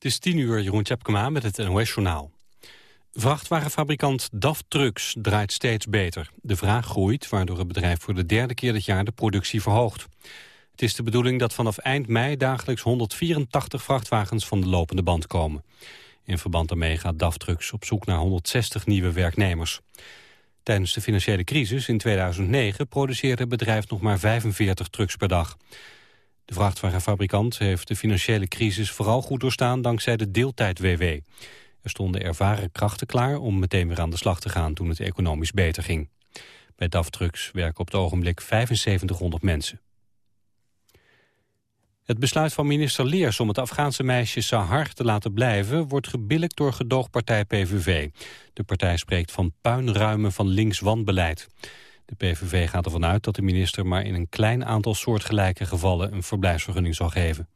Het is tien uur, Jeroen Tjepkema met het NOS-journaal. Vrachtwagenfabrikant DAF Trucks draait steeds beter. De vraag groeit, waardoor het bedrijf voor de derde keer dit jaar de productie verhoogt. Het is de bedoeling dat vanaf eind mei dagelijks 184 vrachtwagens van de lopende band komen. In verband daarmee gaat DAF Trucks op zoek naar 160 nieuwe werknemers. Tijdens de financiële crisis in 2009 produceerde het bedrijf nog maar 45 trucks per dag. De vrachtwagenfabrikant heeft de financiële crisis vooral goed doorstaan dankzij de deeltijd-WW. Er stonden ervaren krachten klaar om meteen weer aan de slag te gaan toen het economisch beter ging. Bij DAF Trucks werken op het ogenblik 7500 mensen. Het besluit van minister Leers om het Afghaanse meisje Sahar te laten blijven... wordt gebilligd door gedoogpartij PVV. De partij spreekt van puinruimen van links wanbeleid. De PVV gaat ervan uit dat de minister maar in een klein aantal soortgelijke gevallen... een verblijfsvergunning zal geven.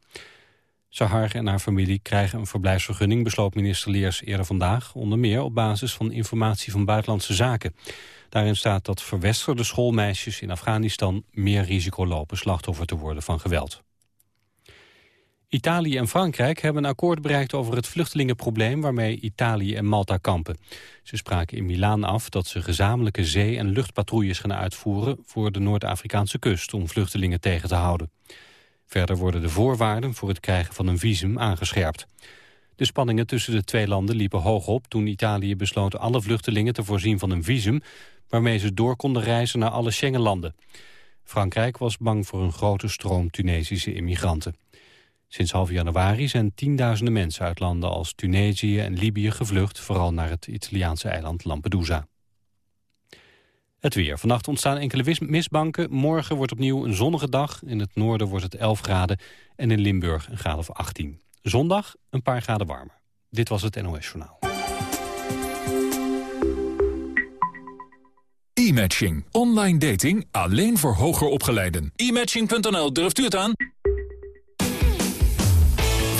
Sahar en haar familie krijgen een verblijfsvergunning... besloot minister Leers eerder vandaag... onder meer op basis van informatie van Buitenlandse Zaken. Daarin staat dat verwesterde schoolmeisjes in Afghanistan... meer risico lopen slachtoffer te worden van geweld. Italië en Frankrijk hebben een akkoord bereikt over het vluchtelingenprobleem waarmee Italië en Malta kampen. Ze spraken in Milaan af dat ze gezamenlijke zee- en luchtpatrouilles gaan uitvoeren voor de Noord-Afrikaanse kust om vluchtelingen tegen te houden. Verder worden de voorwaarden voor het krijgen van een visum aangescherpt. De spanningen tussen de twee landen liepen hoog op toen Italië besloot alle vluchtelingen te voorzien van een visum waarmee ze door konden reizen naar alle Schengenlanden. Frankrijk was bang voor een grote stroom Tunesische immigranten. Sinds half januari zijn tienduizenden mensen uit landen als Tunesië en Libië gevlucht, vooral naar het Italiaanse eiland Lampedusa. Het weer. Vannacht ontstaan enkele mistbanken. Morgen wordt opnieuw een zonnige dag. In het noorden wordt het 11 graden en in Limburg een graad of 18. Zondag een paar graden warmer. Dit was het NOS Journaal. E-matching. Online dating alleen voor hoger opgeleiden. E-matching.nl, durft u het aan?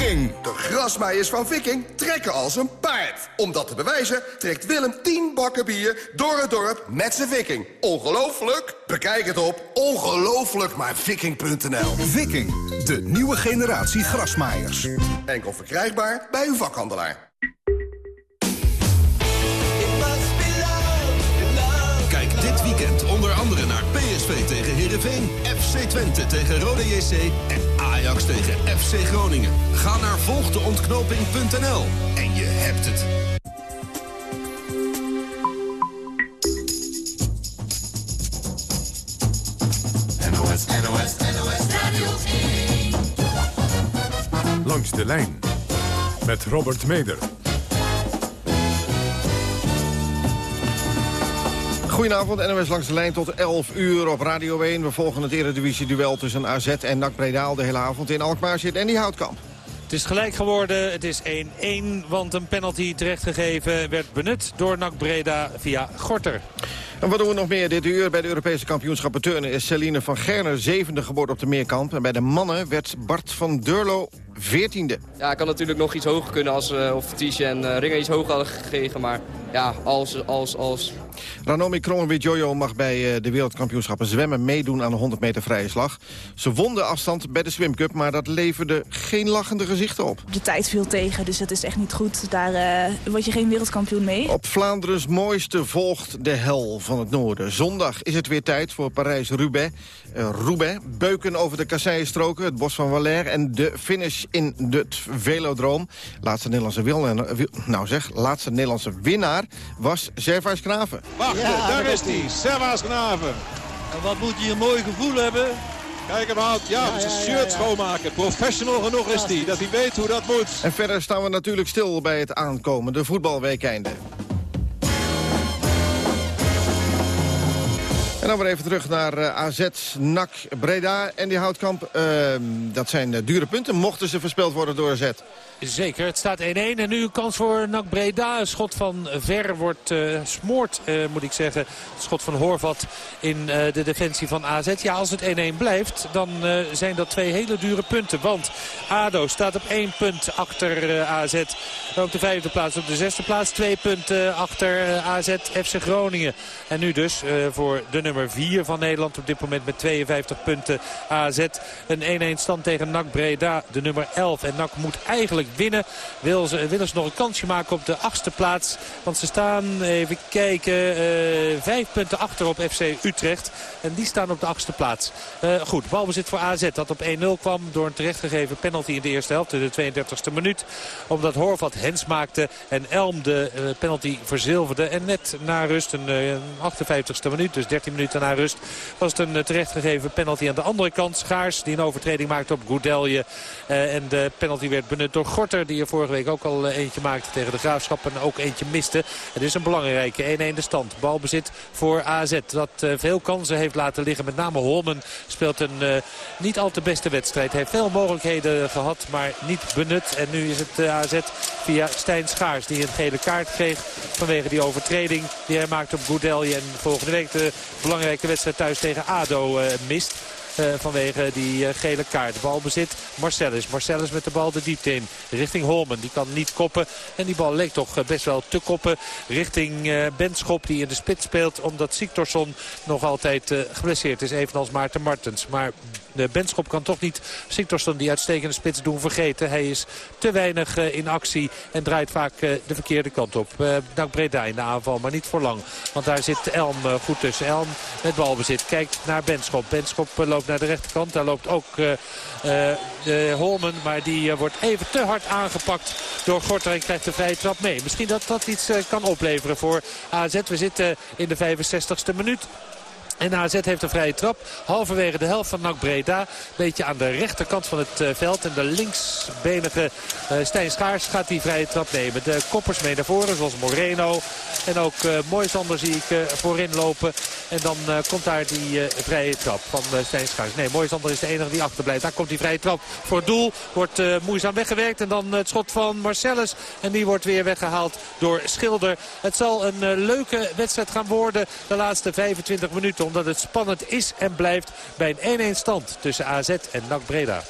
Viking. De grasmaaiers van Viking trekken als een paard. Om dat te bewijzen trekt Willem 10 bakken bier door het dorp met zijn Viking. Ongelooflijk? Bekijk het op ongelooflijkmaarviking.nl Viking, de nieuwe generatie grasmaaiers. Enkel verkrijgbaar bij uw vakhandelaar. Kijk dit weekend onder andere naar PSV tegen Heerenveen, FC Twente tegen Rode JC en Ajax tegen FC Groningen. Ga naar volgdeontknoping.nl en je hebt het. NOS, NOS, NOS Radio 1. Langs de lijn met Robert Meder. Goedenavond, NOS langs de lijn tot 11 uur op Radio 1. We volgen het Eredivisie-duel tussen AZ en NAC Breda de hele avond. In Alkmaar zit Andy Houtkamp. Het is gelijk geworden. Het is 1-1, want een penalty terechtgegeven werd benut door NAC Breda via Gorter. En wat doen we nog meer dit uur? Bij de Europese kampioenschappen turnen is Celine van Gerner zevende geworden op de meerkamp. En bij de mannen werd Bart van Durlo veertiende. Ja, ik kan natuurlijk nog iets hoger kunnen als uh, of Tiesje en uh, Ringer iets hoger hadden gekregen. Maar ja, als, als, als... Ranomi Kromowidjojo mag bij uh, de wereldkampioenschappen zwemmen meedoen aan de 100 meter vrije slag. Ze won de afstand bij de Swim Cup, maar dat leverde geen lachende gezichten op. De tijd viel tegen, dus dat is echt niet goed. Daar word je geen wereldkampioen mee. Op Vlaanderen's mooiste volgt de hel van het noorden. Zondag is het weer tijd voor Parijs-Roubaix. Roubaix, beuken over de kasseienstroken, het bos van Valère en de finish in het velodroom. Laatste Nederlandse, wil, nou zeg, laatste Nederlandse winnaar was Servaas Knaven. Wacht, ja, daar is hij, Servaas Knaven. En wat moet hij een mooi gevoel hebben? Kijk hem aan, ja, ja, zijn shirt ja, schoonmaken. Professional genoeg is hij, dat hij weet hoe dat moet. En verder staan we natuurlijk stil bij het aankomende voetbalweekeinde. En dan weer even terug naar uh, AZ, NAC, Breda en die Houtkamp. Uh, dat zijn uh, dure punten, mochten ze verspeeld worden door AZ. Zeker, het staat 1-1 en nu kans voor NAC Breda. Een schot van Ver wordt uh, smoord, uh, moet ik zeggen. Schot van Horvat in uh, de defensie van AZ. Ja, als het 1-1 blijft, dan zijn dat twee hele dure punten. Want ADO staat op één punt achter AZ. Op de vijfde plaats, op de zesde plaats. Twee punten achter AZ FC Groningen. En nu dus voor de nummer 4 van Nederland op dit moment met 52 punten AZ. Een 1-1 stand tegen NAC Breda, de nummer 11. En NAC moet eigenlijk winnen. Willen ze, willen ze nog een kansje maken op de achtste plaats. Want ze staan, even kijken, uh, vijf punten achter op FC Utrecht. En die staan op de achtste plaats. Uh, goed, balbezit voor AZ dat op 1-0 kwam door een terechtgegeven penalty in de eerste helft. In de 32e minuut. Omdat Horvat hens maakte en Elm de uh, penalty verzilverde. En net na rust, een, een 58e minuut, dus 13 minuten na rust... was het een terechtgegeven penalty aan de andere kant. Schaars die een overtreding maakte op Goudelje. en de penalty werd benut door Gorter. Die er vorige week ook al eentje maakte tegen de Graafschap. En ook eentje miste. Het is een belangrijke 1-1 de stand. Balbezit voor AZ. Dat uh, veel kansen heeft laten liggen. Met name Holmen speelt een uh, niet al te beste wedstrijd. Heeft veel mogelijkheden gehad, maar niet benut. En nu is het AZ via Stijn Schaars. Die een gele kaart kreeg vanwege die overtreding die hij maakt op Goudelje. En volgende week de belangrijke wedstrijd thuis tegen ADO mist. Uh, vanwege die uh, gele kaart. Balbezit Marcellus. Marcellus met de bal de diepte in. Richting Holmen. Die kan niet koppen. En die bal leek toch uh, best wel te koppen. Richting Benschop die in de spits speelt. Omdat Siktorsson nog altijd geblesseerd is. Evenals Maarten Martens. Maar de Benschop kan toch niet Siktorsson die uitstekende spits doen vergeten. Hij is te weinig uh, in actie en draait vaak uh, de verkeerde kant op. Dank Breda in de aanval, maar niet voor lang. Want daar zit Elm goed tussen. Elm met balbezit. Kijkt naar Benschop. Benschop loopt naar de rechterkant. Daar loopt ook Holmen. Maar die wordt even te hard aangepakt door Gorter en krijgt de vrije trap mee. Misschien dat dat iets kan opleveren voor AZ. We zitten in de 65ste minuut. En AZ heeft een vrije trap. Halverwege de helft van NAC Breda. Beetje aan de rechterkant van het uh, veld. En de linksbenige uh, Stijn Schaars gaat die vrije trap nemen. De koppers mee naar voren zoals Moreno. En ook uh, Moisander zie ik voorin lopen. En dan komt daar die vrije trap van Stijn Schaars. Nee, Moisander is de enige die achterblijft. Daar komt die vrije trap voor het doel. Wordt moeizaam weggewerkt. En dan het schot van Marcellus. En die wordt weer weggehaald door Schilder. Het zal een leuke wedstrijd gaan worden de laatste 25 minuten omdat het spannend is en blijft bij een 1-1 stand tussen AZ en NAC Breda.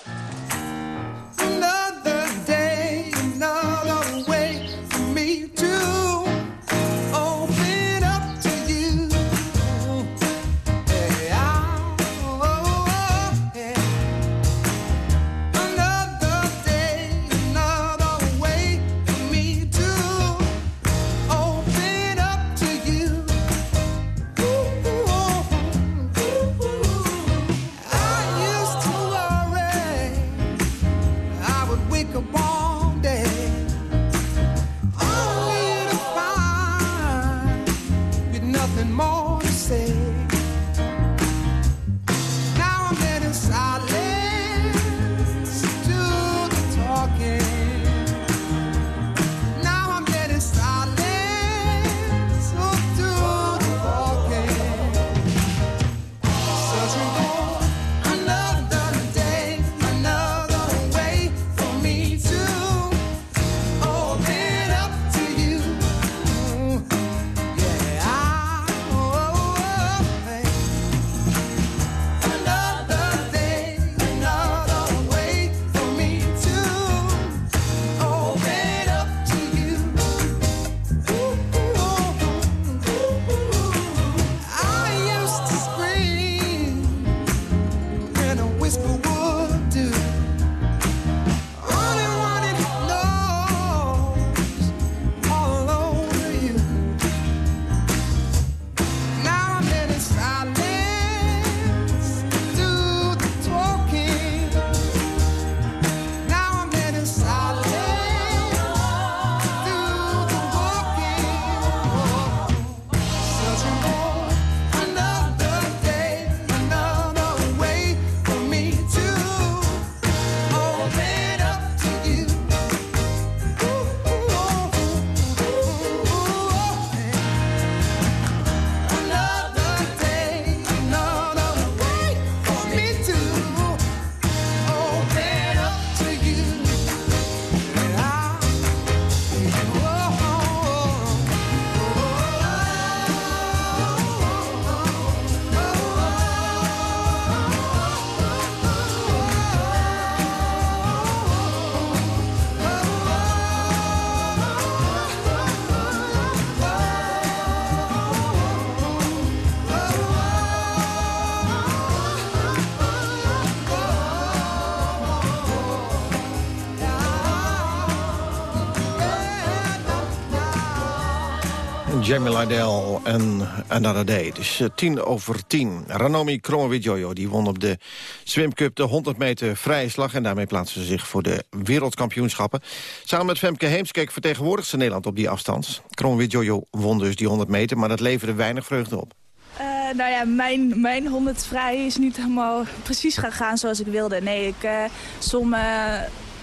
Jamie Lydell en Another Day. Het is uh, tien over tien. Ranomi Kromowidjojo die won op de Swim Cup de 100 meter vrije slag... en daarmee plaatsen ze zich voor de wereldkampioenschappen. Samen met Femke Heemskerk vertegenwoordigt ze Nederland op die afstand. Kromowidjojo won dus die 100 meter, maar dat leverde weinig vreugde op. Uh, nou ja, mijn, mijn 100 vrij is niet helemaal precies gegaan zoals ik wilde. Nee, ik uh, som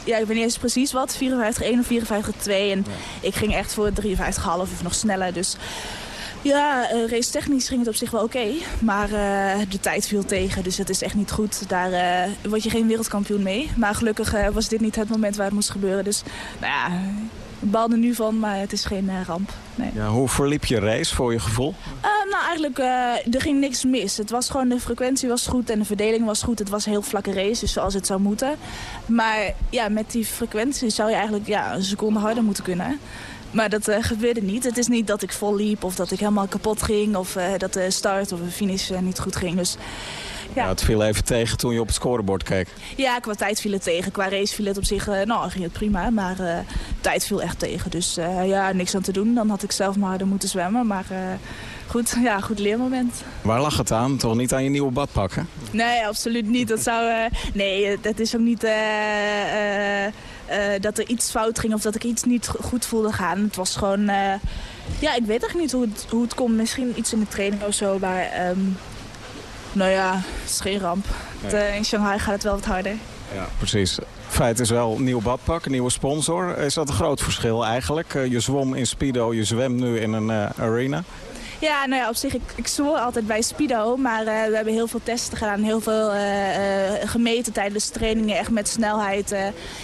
ja, ik weet niet eens precies wat, 54-1 of 54-2. En ik ging echt voor 53,5 of nog sneller. Dus ja, uh, race technisch ging het op zich wel oké. Okay, maar uh, de tijd viel tegen, dus het is echt niet goed. Daar uh, word je geen wereldkampioen mee. Maar gelukkig was dit niet het moment waar het moest gebeuren. Dus nou ja, ik bal er nu van, maar het is geen ramp. Nee. Ja, hoe verliep je race voor je gevoel? nou, eigenlijk, er ging niks mis. Het was gewoon, de frequentie was goed en de verdeling was goed. Het was een heel vlakke race, dus zoals het zou moeten. Maar ja, met die frequentie zou je eigenlijk ja, een seconde harder moeten kunnen. Maar dat uh, gebeurde niet. Het is niet dat ik vol liep of dat ik helemaal kapot ging... of dat de start of de finish niet goed ging. Dus, ja. ja. het viel even tegen toen je op het scorebord keek. Ja, qua tijd viel het tegen. Qua race viel het op zich, nou ging het prima. Maar tijd viel echt tegen. Dus ja, niks aan te doen. Dan had ik zelf maar harder moeten zwemmen. Maar goed, ja, goed leermoment. Waar lag het aan? Toch niet aan je nieuwe badpak, hè? Nee, absoluut niet. Dat zou, nee, dat is ook niet... Uh, dat er iets fout ging of dat ik iets niet goed voelde gaan. Het was gewoon... Uh, ja, ik weet echt niet hoe het, hoe het komt. Misschien iets in de training of zo, maar... Um, nou ja, het is geen ramp. Nee. Het, uh, in Shanghai gaat het wel wat harder. Ja, precies. Feit is wel nieuw badpak, nieuwe sponsor. Is dat een groot verschil eigenlijk? je zwom in Speedo, je zwemt nu in een arena. Ja, nou ja, op zich, ik, ik zwoer altijd bij Speedo. Maar uh, we hebben heel veel testen gedaan. Heel veel uh, gemeten tijdens trainingen. Echt met snelheid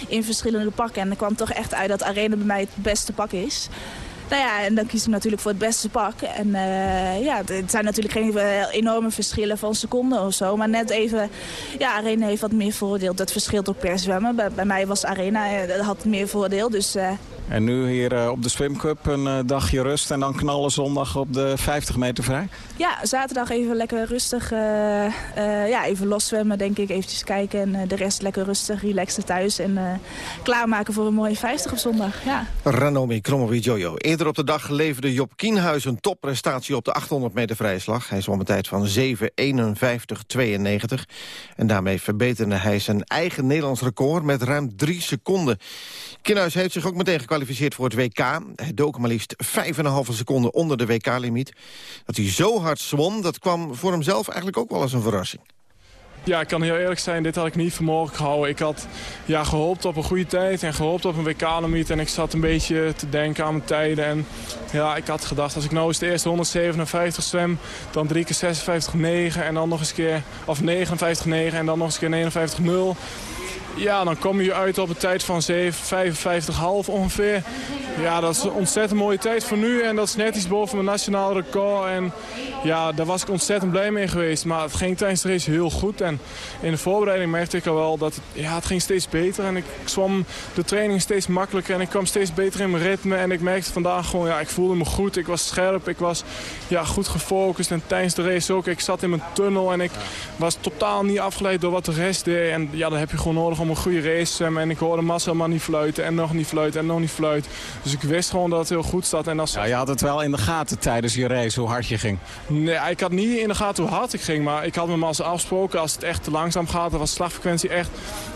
in verschillende pakken. En er kwam toch echt uit dat Arena bij mij het beste pak is. Nou ja, en dan kies ik natuurlijk voor het beste pak. En uh, ja, het zijn natuurlijk geen enorme verschillen van seconden of zo. Maar net even, ja, Arena heeft wat meer voordeel. Dat verschilt ook per zwemmen. Bij, mij was Arena, had meer voordeel. Dus en nu hier uh, op de Swim Cup een uh, dagje rust en dan knallen zondag op de 50 meter vrij? Ja, zaterdag even lekker rustig, uh, ja, even loszwemmen denk ik, eventjes kijken. En de rest lekker rustig, relaxen thuis en klaarmaken voor een mooie 50 op zondag. Ja. Ranomi Kromowidjojo. Eerder op de dag leverde Job Kienhuis een topprestatie op de 800 meter vrije slag. Hij zwom een tijd van 7.51.92 en daarmee verbeterde hij zijn eigen Nederlands record met ruim 3 seconden. Kienhuis heeft zich ook meteen gekwalificeerd voor het WK. Hij dook maar liefst 5,5 seconden onder de WK-limiet. Dat hij zo hard zwom, dat kwam voor hemzelf eigenlijk ook wel als een verrassing. Ja, ik kan heel eerlijk zijn, dit had ik niet voor mogelijk gehouden. Ik had ja, gehoopt op een goede tijd en gehoopt op een WK-limiet. En ik zat een beetje te denken aan mijn tijden. En ja, ik had gedacht, als ik nou eens de eerste 157 zwem... dan drie keer 56,9 en dan nog eens keer... of 59,9 en dan nog eens keer 59,0... Ja, dan kom je uit op een tijd van 7,55,5 ongeveer. Ja, dat is een ontzettend mooie tijd voor nu. En dat is net iets boven mijn nationaal record. En ja, daar was ik ontzettend blij mee geweest. Maar het ging tijdens de race heel goed. En in de voorbereiding merkte ik al wel dat het, ja, het ging steeds beter. En ik, ik zwom de training steeds makkelijker. En ik kwam steeds beter in mijn ritme. En ik merkte vandaag gewoon, ja, ik voelde me goed. Ik was scherp. Ik was ja, goed gefocust. En tijdens de race ook. Ik zat in mijn tunnel. En ik was totaal niet afgeleid door wat de rest deed. En ja, dat heb je gewoon nodig om een goede race te zwemmen. En ik hoorde Marcel maar niet fluiten. En nog niet fluiten. En nog niet fluiten. Dus ik wist gewoon dat het heel goed zat. En als... Ja, je had het wel in de gaten tijdens je race, hoe hard je ging. Nee, ik had niet in de gaten hoe hard ik ging. Maar ik had me als afgesproken, als het echt te langzaam gaat... of als de slagfrequentie echt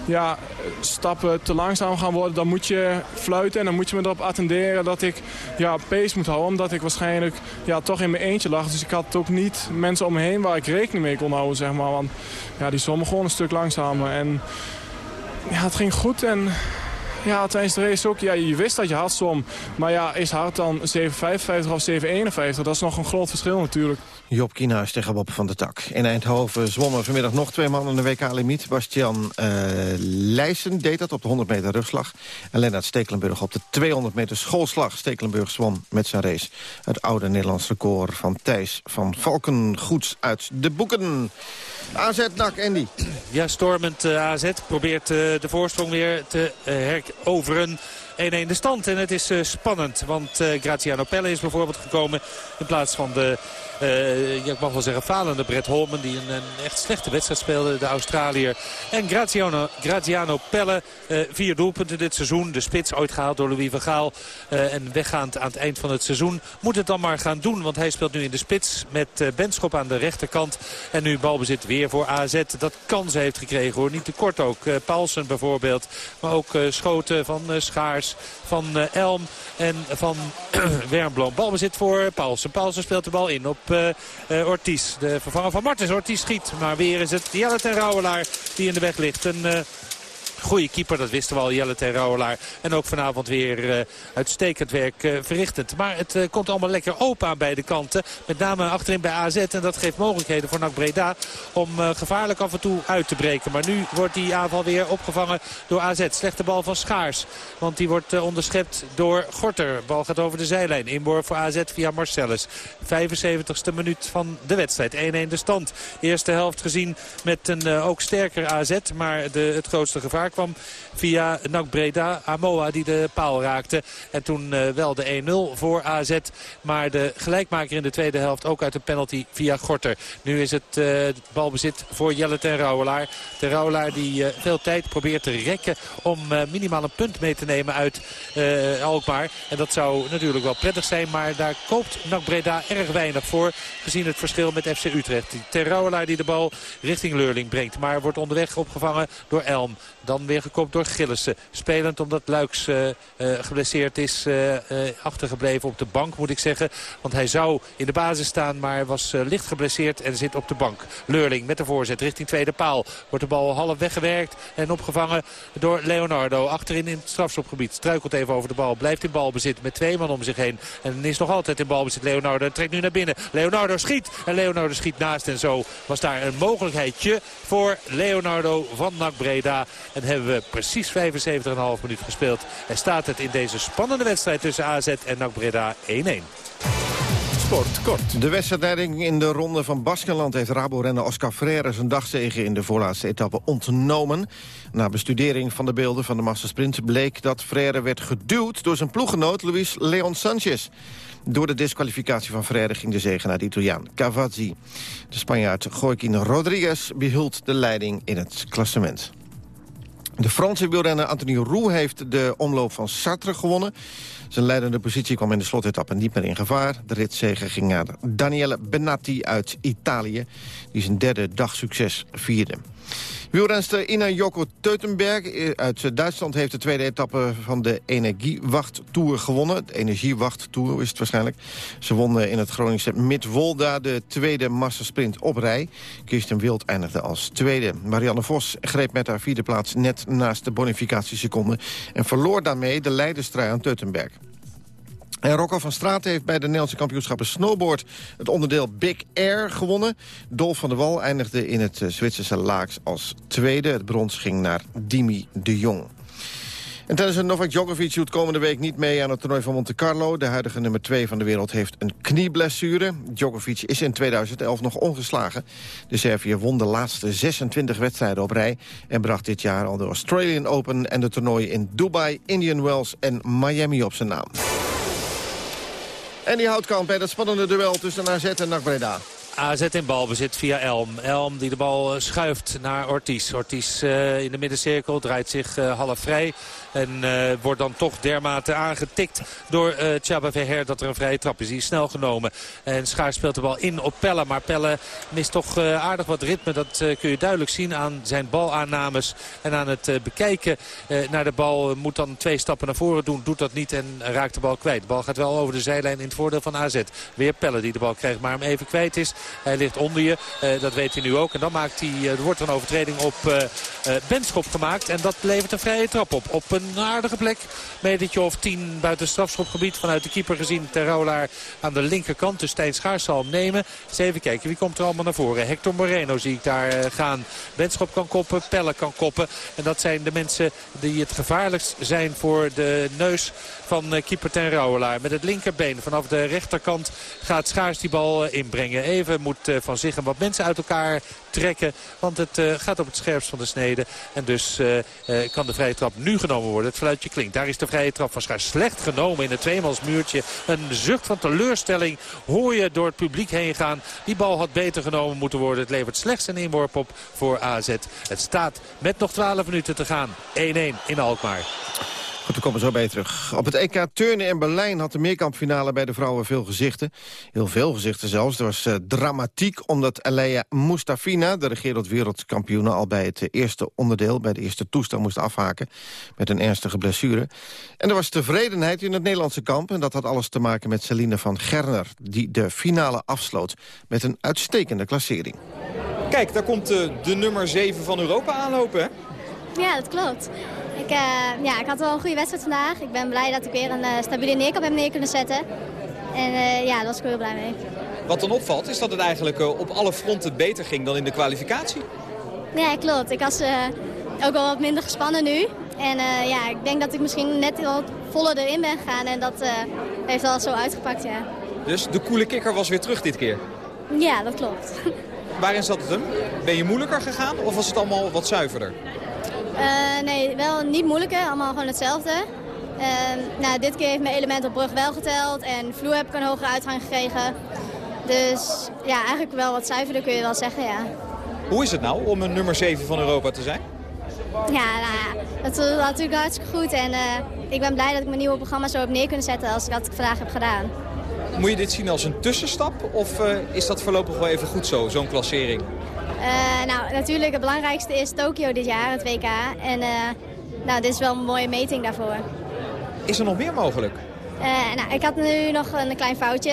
ja, stappen te langzaam gaan worden... dan moet je fluiten en dan moet je me erop attenderen dat ik ja, pace moet houden. Omdat ik waarschijnlijk ja, toch in mijn eentje lag. Dus ik had ook niet mensen om me heen waar ik rekening mee kon houden, zeg maar. Want ja, die zwommen gewoon een stuk langzamer. En ja, het ging goed en ja, tijdens de race ook. Ja, je wist dat je hard zwom. Maar ja, is hard dan 7,55 of 7,51? Dat is nog een groot verschil natuurlijk. Job Kienhuis tegen Bob van der Tak. In Eindhoven zwommen vanmiddag nog twee mannen de WK-limiet. Bastian uh, Leijsen deed dat op de 100 meter rugslag. En Lennart Stekelenburg op de 200 meter schoolslag. Stekelenburg zwom met zijn race het oude Nederlands record van Thijs van Valkengoeds uit de boeken. AZ NAC, Andy. Ja, stormend eh, AZ probeert uh, de voorsprong weer te heroveren. 1-1 de stand. En het is spannend, want Graziano Pelle is bijvoorbeeld gekomen in plaats van de uh, ja, ik mag wel zeggen falende Brett Holman. Die een, een, echt slechte wedstrijd speelde, de Australiër. En Graziano, Graziano Pelle, uh, vier doelpunten dit seizoen. De spits ooit gehaald door Louis van Gaal. Uh, en weggaand aan het eind van het seizoen. Moet het dan maar gaan doen, want hij speelt nu in de spits met Benschop aan de rechterkant. En nu balbezit weer voor AZ. Dat kansen heeft gekregen hoor. Niet te kort ook. Paulsen bijvoorbeeld. Maar ook schoten van Schaars, van Elm en van Wernbloem. Balbezit voor Paulsen. Paulsen speelt de bal in op uh, Ortiz. De vervanger van Martens. Ortiz schiet. Maar weer is het Jelle ten Rauwelaar die in de weg ligt. Een Goede keeper, dat wisten we al, Jelle Rouwelaar. En ook vanavond weer uh, uitstekend werk uh, verrichtend. Maar het uh, komt allemaal lekker open aan beide kanten. Met name achterin bij AZ. En dat geeft mogelijkheden voor NAC Breda om gevaarlijk af en toe uit te breken. Maar nu wordt die aanval weer opgevangen door AZ. Slechte bal van Schaars. Want die wordt onderschept door Gorter. Bal gaat over de zijlijn. Inboor voor AZ via Marcellus. 75ste minuut van de wedstrijd. 1-1 de stand. Eerste helft gezien met een ook sterker AZ. Maar de, het grootste gevaar kwam via NAC Breda. Amoa die de paal raakte. En toen uh, wel de 1-0 voor AZ. Maar de gelijkmaker in de tweede helft ook uit een penalty via Gorter. Nu is het uh, balbezit voor Jelle ten Rouwelaar. Ten die uh, veel tijd probeert te rekken om minimaal een punt mee te nemen uit Alkmaar. En dat zou natuurlijk wel prettig zijn. Maar daar koopt NAC Breda erg weinig voor. Gezien het verschil met FC Utrecht. Rouwelaar die de bal richting Leurling brengt. Maar wordt onderweg opgevangen door Elm. Dan weer gekopt door Gillissen. Spelend omdat Luiks uh, uh, geblesseerd is. Uh, achtergebleven op de bank moet ik zeggen. Want hij zou in de basis staan. Maar was licht geblesseerd en zit op de bank. Leurling met de voorzet richting tweede paal. Wordt de bal half weggewerkt. En opgevangen door Leonardo. Achterin in het strafschopgebied. Struikelt even over de bal. Blijft in balbezit met twee man om zich heen. En is nog altijd in balbezit Leonardo. En trekt nu naar binnen. Leonardo schiet. En Leonardo schiet naast. En zo was daar een mogelijkheidje voor Leonardo van NAC Breda. En hebben we precies 75,5 minuut gespeeld. En staat het in deze spannende wedstrijd tussen AZ en NAC Breda 1-1. Sport, kort. De wedstrijdleiding in de ronde van Baskenland heeft Rabo-renner Oscar Freire zijn dagzegen in de voorlaatste etappe ontnomen. Na bestudering van de beelden van de mastersprint bleek dat Freire werd geduwd door zijn ploeggenoot Luis Leon Sanchez. Door de disqualificatie van Freire ging de zegen naar de Italiaan Cavazzi. De Spanjaard Joaquin Rodriguez behult de leiding in het klassement. De Franse wielrenner Anthony Roux heeft de omloop van Sartre gewonnen. Zijn leidende positie kwam in de slotetappe niet meer in gevaar. De ritzege ging naar Daniele Benatti uit Italië... die zijn derde dagsucces vierde. Wielrenster Ina Joko Teutenberg eh, uit Duitsland heeft de tweede etappe van de Energiewacht Tour gewonnen. De Energiewacht Tour is het waarschijnlijk. Ze won in het Groningse Midwolda de tweede massasprint op rij. Kirsten Wild eindigde als tweede. Marianne Vos greep met haar vierde plaats net naast de bonificatieseconde... en verloor daarmee de leiderstrui aan Teutenberg. En Rocco van Straat heeft bij de Nederlandse kampioenschappen snowboard... het onderdeel Big Air gewonnen. Dolf van der Wal eindigde in het eh, Zwitserse Laaks als tweede. Het brons ging naar Dimi de Jong. En tennisser Novak Djokovic doet komende week niet mee aan het toernooi van Monte Carlo. De huidige nummer 2 van de wereld heeft een knieblessure. Djokovic is in 2011 nog ongeslagen. De Serviër won de laatste 26 wedstrijden op rij... en bracht dit jaar al de Australian Open en de toernooien in Dubai, Indian Wells en Miami op zijn naam. En die Houtkamp bij dat spannende duel tussen AZ en NAC. AZ in balbezit via Elm. Elm die de bal eh, schuift naar Ortiz. Ortiz uh, in de middencirkel draait zich uh, half vrij. En wordt dan toch dermate aangetikt door uh, Tjaba Verher dat er een vrije trap is. Die is snel genomen. En Schaar speelt de bal in op Pelle. Maar Pelle mist toch aardig wat ritme. Dat kun je duidelijk zien aan zijn balaannames. En aan het bekijken naar de bal. Moet dan twee stappen naar voren doen. Doet dat niet en raakt de bal kwijt. De bal gaat wel over de zijlijn in het voordeel van AZ. Weer Pelle die de bal krijgt. Maar hem even kwijt is. Hij ligt onder je. dat weet hij nu ook. En dan maakt hij, er wordt een overtreding op Benschop gemaakt. En dat levert een vrije trap op. Op een aardige plek. Metertje of 10 buiten strafschopgebied. Vanuit de keeper gezien Terraulaar aan de linkerkant. Dus Stijn Schaars zal hem nemen. Eens even kijken wie komt er allemaal naar voren. Hector Moreno zie ik daar eh, gaan. Benschop kan koppen, Pelle kan koppen. En dat zijn de mensen die het gevaarlijkst zijn voor de neus van eh, keeper ten. Met het linkerbeen vanaf de rechterkant gaat Schaars die bal eh, inbrengen. Even moet van zich en wat mensen uit elkaar trekken. Want het gaat op het scherpst van de snede. En dus kan de vrije trap nu genomen worden. Het fluitje klinkt. Daar is de vrije trap van Schaar slecht genomen in het tweemansmuurtje. Een zucht van teleurstelling hoor je door het publiek heen gaan. Die bal had beter genomen moeten worden. Het levert slechts een inworp op voor AZ. Het staat met nog 12 minuten te gaan. 1-1 in Alkmaar. Goed, we komen zo bij je terug. Op het EK Turnen in Berlijn had de meerkampfinale bij de vrouwen veel gezichten. Heel veel gezichten zelfs. Er was uh, dramatiek omdat Aleia Mustafina, de regerend wereldkampioene... al bij het eerste onderdeel, bij de eerste toestand moest afhaken... met een ernstige blessure. En er was tevredenheid in het Nederlandse kamp... en dat had alles te maken met Celine van Gerner... die de finale afsloot met een uitstekende klassering. Kijk, daar komt uh, de nummer 7 van Europa aanlopen, hè? Ja, dat klopt. Ik, uh, ja, ik had wel een goede wedstrijd vandaag. Ik ben blij dat ik weer een uh, stabiele neerkap heb neer kunnen zetten. En uh, ja, daar was ik heel blij mee. Wat dan opvalt, is dat het eigenlijk op alle fronten beter ging dan in de kwalificatie. Ja, klopt. Ik was ook wel wat minder gespannen nu. En ja, ik denk dat ik misschien net wat voller erin ben gegaan. En dat heeft al zo uitgepakt, ja. Dus de koele kikker was weer terug dit keer? Ja, dat klopt. Waarin zat het hem? Ben je moeilijker gegaan of was het allemaal wat zuiverder? Uh, nee, wel niet moeilijker. Allemaal gewoon hetzelfde. Uh, nou, dit keer heeft mijn element op brug wel geteld. En vloer heb ik een hogere uitgang gekregen. Dus ja, eigenlijk wel wat zuiverder kun je wel zeggen, ja. Hoe is het nou om een nummer 7 van Europa te zijn? Ja, nou dat is natuurlijk hartstikke goed. En uh, ik ben blij dat ik mijn nieuwe programma zo op neer kunnen zetten als ik dat vandaag heb gedaan. Moet je dit zien als een tussenstap of uh, is dat voorlopig wel even goed zo, zo'n klassering? Uh, nou, natuurlijk het belangrijkste is Tokio dit jaar, het WK. En uh, nou, dit is wel een mooie meting daarvoor. Is er nog meer mogelijk? Uh, nou, ik had nu nog een klein foutje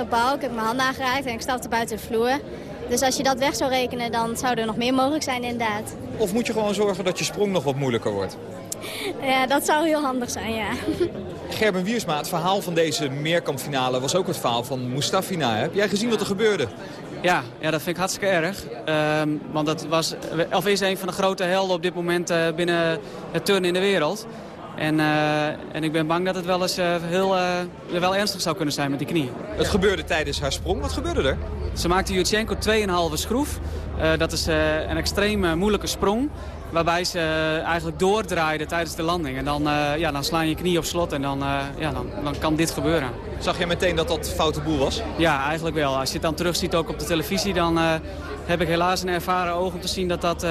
op bal. Ik heb mijn hand aangeraakt en ik stapte buiten de vloer. Dus als je dat weg zou rekenen, dan zou er nog meer mogelijk zijn inderdaad. Of moet je gewoon zorgen dat je sprong nog wat moeilijker wordt? Ja, dat zou heel handig zijn, ja. Gerben Wiersma, het verhaal van deze meerkampfinale was ook het verhaal van Mustafina. Heb jij gezien wat er gebeurde? Ja, ja, dat vind ik hartstikke erg. Um, want dat was, of is een van de grote helden op dit moment uh, binnen het turnen in de wereld. En, uh, en ik ben bang dat het wel eens uh, heel, wel ernstig zou kunnen zijn met die knie. Het gebeurde tijdens haar sprong. Wat gebeurde er? Ze maakte Jutchenko 2,5 schroef. dat is een extreem moeilijke sprong. Waarbij ze eigenlijk doordraaide tijdens de landing. En dan, ja, dan slaan je knie op slot en dan, ja, dan, dan kan dit gebeuren. Zag je meteen dat dat foute boel was? Ja, eigenlijk wel. Als je het dan terugziet ook op de televisie... dan heb ik helaas een ervaren oog om te zien dat dat,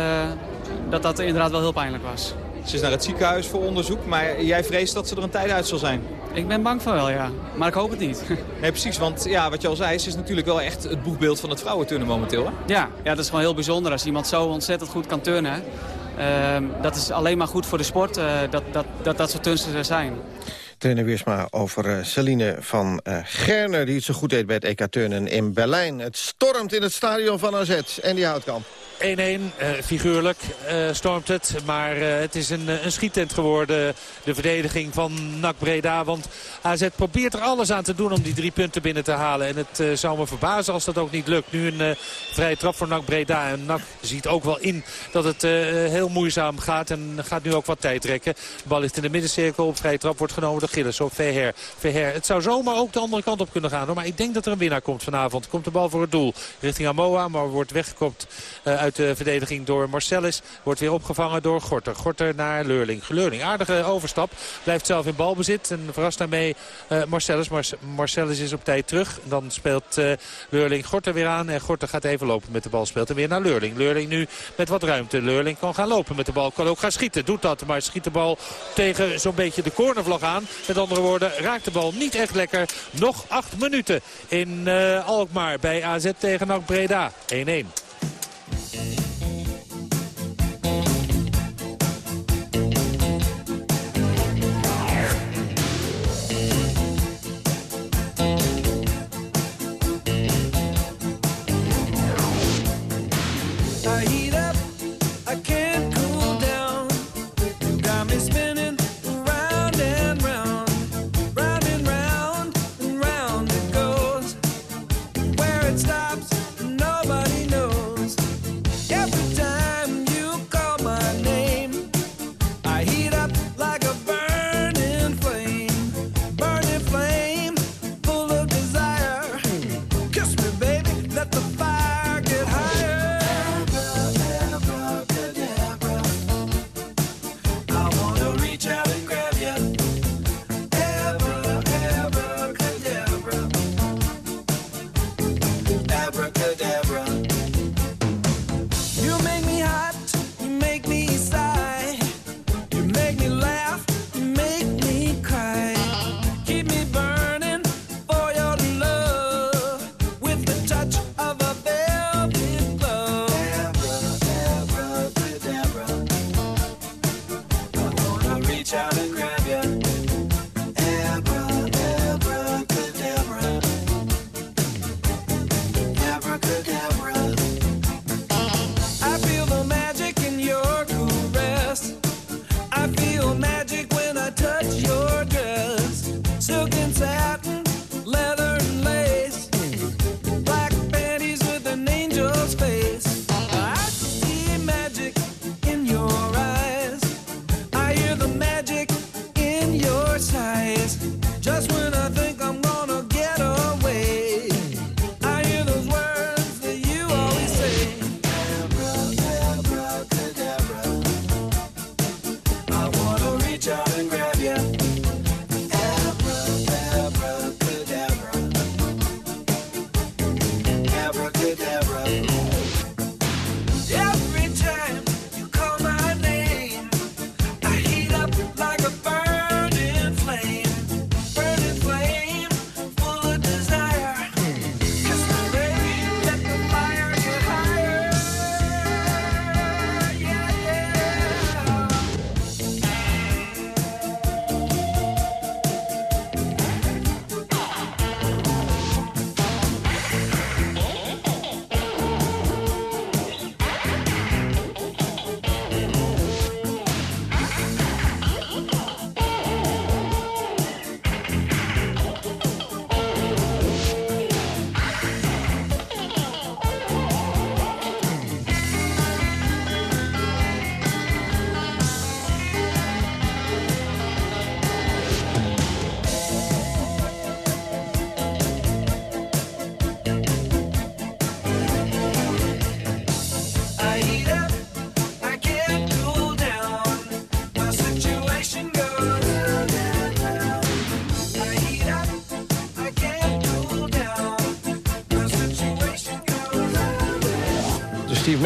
dat dat inderdaad wel heel pijnlijk was. Ze is naar het ziekenhuis voor onderzoek, maar jij vreest dat ze er een tijd uit zal zijn? Ik ben bang van wel, ja. Maar ik hoop het niet. Nee, precies, want ja, wat je al zei, ze is natuurlijk wel echt het boegbeeld van het vrouwenturnen momenteel. Hè? Ja, ja, dat is gewoon heel bijzonder als iemand zo ontzettend goed kan turnen. Uh, dat is alleen maar goed voor de sport, uh, dat, dat, dat dat soort turnsters er zijn. Trainer Weersma over uh, Celine van uh, Gerner... die het zo goed deed bij het EK Turnen in Berlijn. Het stormt in het stadion van AZ en die houtkamp. 1-1, uh, figuurlijk uh, stormt het. Maar uh, het is een, een geworden, de verdediging van NAC Breda. Want AZ probeert er alles aan te doen om die drie punten binnen te halen. En het zou me verbazen als dat ook niet lukt. Nu een vrije trap voor NAC Breda. En NAC ziet ook wel in dat het heel moeizaam gaat. En gaat nu ook wat tijd trekken. De bal ligt in de middencirkel. Op vrije trap wordt genomen door Gilles op Verher. Verher. Het zou zomaar ook de andere kant op kunnen gaan. Maar ik denk dat er een winnaar komt vanavond. Komt de bal voor het doel richting Amoa. Maar wordt weggekopt uit de verdediging door Marcellus. Wordt weer opgevangen door Gorter. Gorter naar Leurling. Leurling, aardige overstap. Blijft zelf in balbezit. En verrast daarmee uh, Marcellus. Mar Marcellus is op tijd terug. Dan speelt uh, Leurling Gorter weer aan. En Gorter gaat even lopen met de bal. Speelt hem weer naar Leurling. Leurling nu met wat ruimte. Leurling kan gaan lopen met de bal. Kan ook gaan schieten. Doet dat. Maar schiet de bal tegen zo'n beetje de cornervlag aan. Met andere woorden, raakt de bal niet echt lekker. Nog acht minuten in uh, Alkmaar bij AZ tegen NAC Breda. 1-1.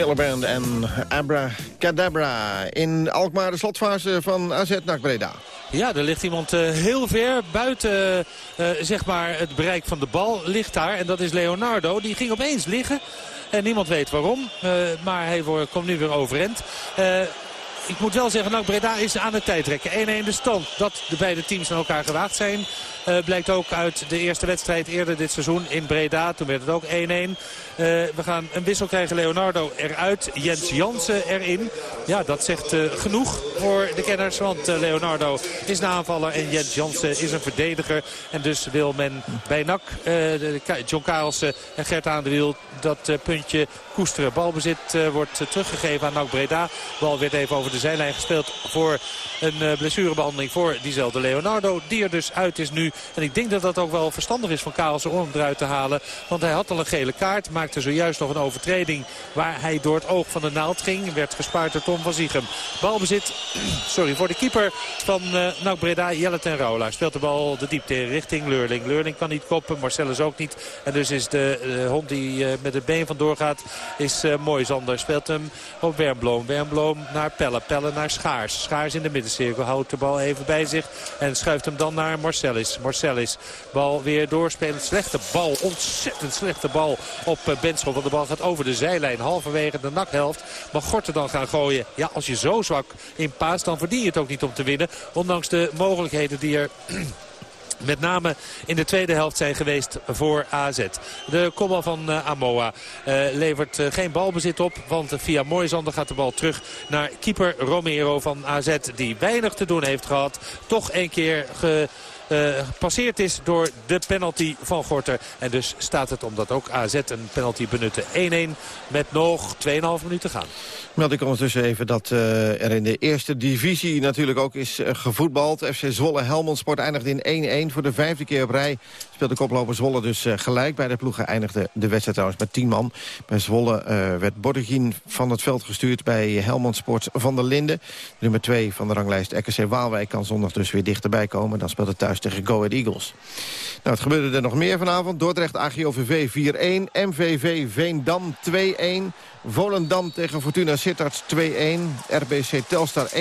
Steve Miller en Abracadabra. In Alkmaar de slotfase van AZ NAC Breda. Ja, er ligt iemand uh, heel ver buiten uh, zeg maar het bereik van de bal. Ligt daar en dat is Leonardo. Die ging opeens liggen. En niemand weet waarom. Uh, maar hij komt nu weer overend ik moet wel zeggen, NAC Breda is aan het tijdrekken. 1-1 de stand. Dat de beide teams aan elkaar gewaagd zijn. Uh, blijkt ook uit de eerste wedstrijd eerder dit seizoen in Breda. Toen werd het ook 1-1. Uh, we gaan een wissel krijgen. Leonardo eruit. Jens Jansen erin. Ja, dat zegt uh, genoeg voor de kenners. Want Leonardo is een aanvaller en Jens Jansen is een verdediger. En dus wil men bij NAC, John Karelsen en Gert aan de Wiel... dat puntje koesteren. Balbezit wordt teruggegeven aan NAC Breda. Bal werd even over de zijlijn gespeeld voor een blessurebehandeling voor diezelfde Leonardo. Die er dus uit is nu. En ik denk dat dat ook wel verstandig is van Karelsen om hem eruit te halen. Want hij had al een gele kaart. Maakte zojuist nog een overtreding waar hij door het oog van de naald ging. Werd gespaard door Tom van Ziegem. Balbezit sorry, voor de keeper van uh, Breda, Jelle ten Rauwelaar. Speelt de bal de diepte richting Leurling. Leurling kan niet koppen, Marcellus ook niet. En dus is de hond die met het been vandoor gaat, is uh, Mooisander. Speelt hem op Wernbloem. Wernbloem naar Pelle. Pelle naar Schaars. Schaars in de middencirkel. Houdt de bal even bij zich en schuift hem dan naar Marcellus. Marcellus. Bal weer doorspelen. Slechte bal. Ontzettend slechte bal op eh, Benschop. Want de bal gaat over de zijlijn. Halverwege de nakhelft. Mag Gorten dan gaan gooien. Ja, als je zo zwak in paas, dan verdien je het ook niet om te winnen. Ondanks de mogelijkheden die er... Met name in de tweede helft zijn geweest voor AZ. De kopbal van uh, Amoa uh, levert uh, geen balbezit op. Want via Moisander gaat de bal terug naar keeper Romero van AZ. Die weinig te doen heeft gehad. Toch een keer ge gepasseerd is door de penalty van Gorter. En dus staat het, omdat ook AZ een penalty benutte, 1-1 met nog 2,5 minuten gaan. Meld ik ondertussen even dat uh, er in de eerste divisie natuurlijk ook is uh, gevoetbald. FC Zwolle Helmond Sport eindigde in 1-1 voor de vijfde keer op rij. Speelde koploper Zwolle dus gelijk. Bij de ploegen eindigde de wedstrijd trouwens met 10 man. Bij Zwolle werd Bordegien van het veld gestuurd bij Helmond Sport van der Linden. Nummer 2 van de ranglijst RKC Waalwijk kan zondag dus weer dichterbij komen. Dan speelt het thuis tegen Go Ahead Eagles. Nou, het gebeurde er nog meer vanavond. Dordrecht AGOVV 4-1. MVV Veendam 2-1. Volendam tegen Fortuna Sittard 2-1. RBC Telstar 1-1.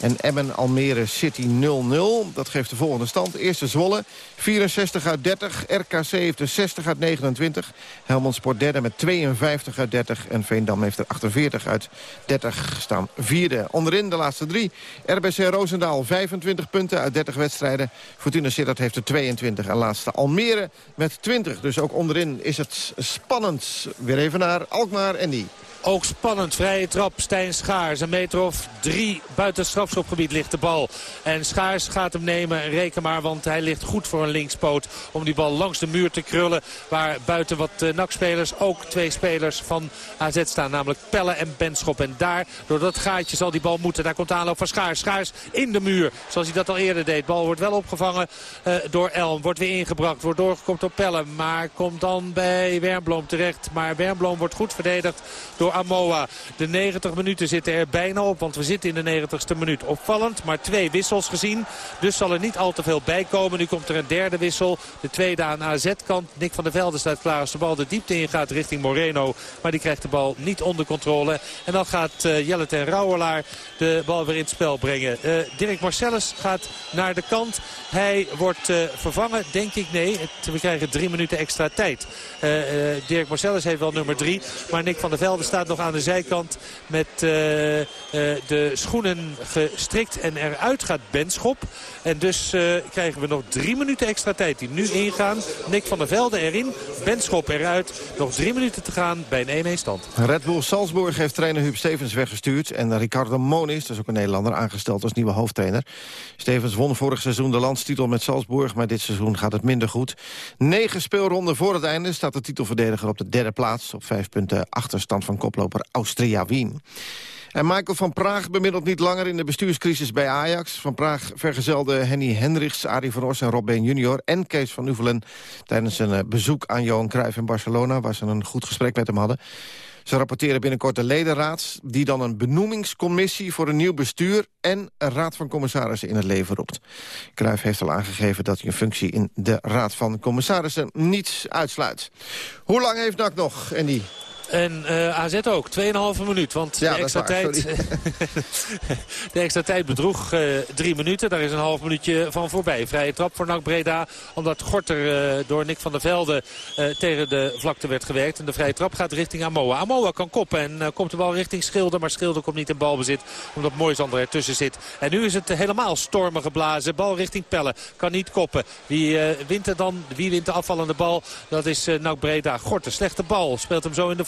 En Emmen Almere City 0-0. Dat geeft de volgende stand. Eerste Zwolle, 64 uit 30. RKC heeft er 60 uit 29. Helmond Sport derde met 52 uit 30. En Veendam heeft er 48 uit 30 staan vierde. Onderin de laatste drie. RBC Roosendaal 25 punten uit 30 wedstrijden. Fortuna Sittard heeft er 22. En laatste Almere met 20. Dus ook onderin is het spannend. Weer even naar Alkmaar en die. Ook spannend. Vrije trap. Stijn Schaars. Een meter of drie buiten strafschopgebied ligt de bal. En Schaars gaat hem nemen. Reken maar, want hij ligt goed voor een linkspoot. Om die bal langs de muur te krullen. Waar buiten wat uh, nakspelers ook twee spelers van AZ staan. Namelijk Pelle en Benschop. En daar, door dat gaatje zal die bal moeten. Daar komt de aanloop van Schaars. Schaars in de muur. Zoals hij dat al eerder deed. Bal wordt wel opgevangen uh, door Elm. Wordt weer ingebracht. Wordt doorgekomen door Pelle. Maar komt dan bij Wernbloem terecht. Maar Wernbloem wordt goed verdedigd door Amoa. De 90 minuten zitten er bijna op, want we zitten in de 90ste minuut. Opvallend, maar twee wissels gezien. Dus zal er niet al te veel bij komen. Nu komt er een derde wissel. De tweede aan AZ-kant. Nick van der Velde staat klaar als de bal de diepte in gaat richting Moreno. Maar die krijgt de bal niet onder controle. En dan gaat uh, Jelle ten Rauwelaar de bal weer in het spel brengen. Uh, Dirk Marcellus gaat naar de kant. Hij wordt uh, vervangen, denk ik. Nee, we krijgen drie minuten extra tijd. Dirk Marcellus heeft wel nummer drie. Maar Nick van der Velde staat nog aan de zijkant met uh, uh, de schoenen gestrikt. En eruit gaat Benschop. En dus uh, krijgen we nog drie minuten extra tijd die nu ingaan. Nick van der Velde erin, Benschop eruit. Nog drie minuten te gaan bij een 1-1 stand. Red Bull Salzburg heeft trainer Huub Stevens weggestuurd. En Ricardo Moniz, dat is ook een Nederlander, aangesteld als nieuwe hoofdtrainer. Stevens won vorig seizoen de landstitel met Salzburg. Maar dit seizoen gaat het minder goed. Negen speelronden voor het einde staat de titelverdediger op de derde plaats. Op vijf punten achterstand van koploper Austria Wien. En Michael van Praag bemiddelt niet langer in de bestuurscrisis bij Ajax. Van Praag vergezelde Henny Hendricks, Arie van Os en Rob Been junior... en Kees van Uvelen tijdens een eh, bezoek aan Johan Cruijff in Barcelona... waar ze een goed gesprek met hem hadden. Ze rapporteren binnenkort de ledenraad... die dan een benoemingscommissie voor een nieuw bestuur... en een raad van commissarissen in het leven roept. Cruijff heeft al aangegeven dat hij een functie in de raad van commissarissen niets uitsluit. Hoe lang heeft NAC nog, Andy? En uh, AZ ook, 2,5 minuut. Want Ja, de, extra waar, tijd, de extra tijd bedroeg eh, drie minuten. Daar is een half minuutje van voorbij. Vrije trap voor NAC Breda. Omdat Gorter eh, door Nick van der Velde eh, tegen de vlakte werd gewerkt. En de vrije trap gaat richting Amoa. Amoa kan koppen en eh, komt de bal richting Schilder. Maar Schilder komt niet in balbezit. Omdat Moisander ertussen zit. En nu is het helemaal stormen geblazen. Bal richting Pelle. Kan niet koppen. Wie eh, wint er dan? Wie wint de afvallende bal? Dat is eh NAC Breda. Gorter, slechte bal. Speelt hem zo in de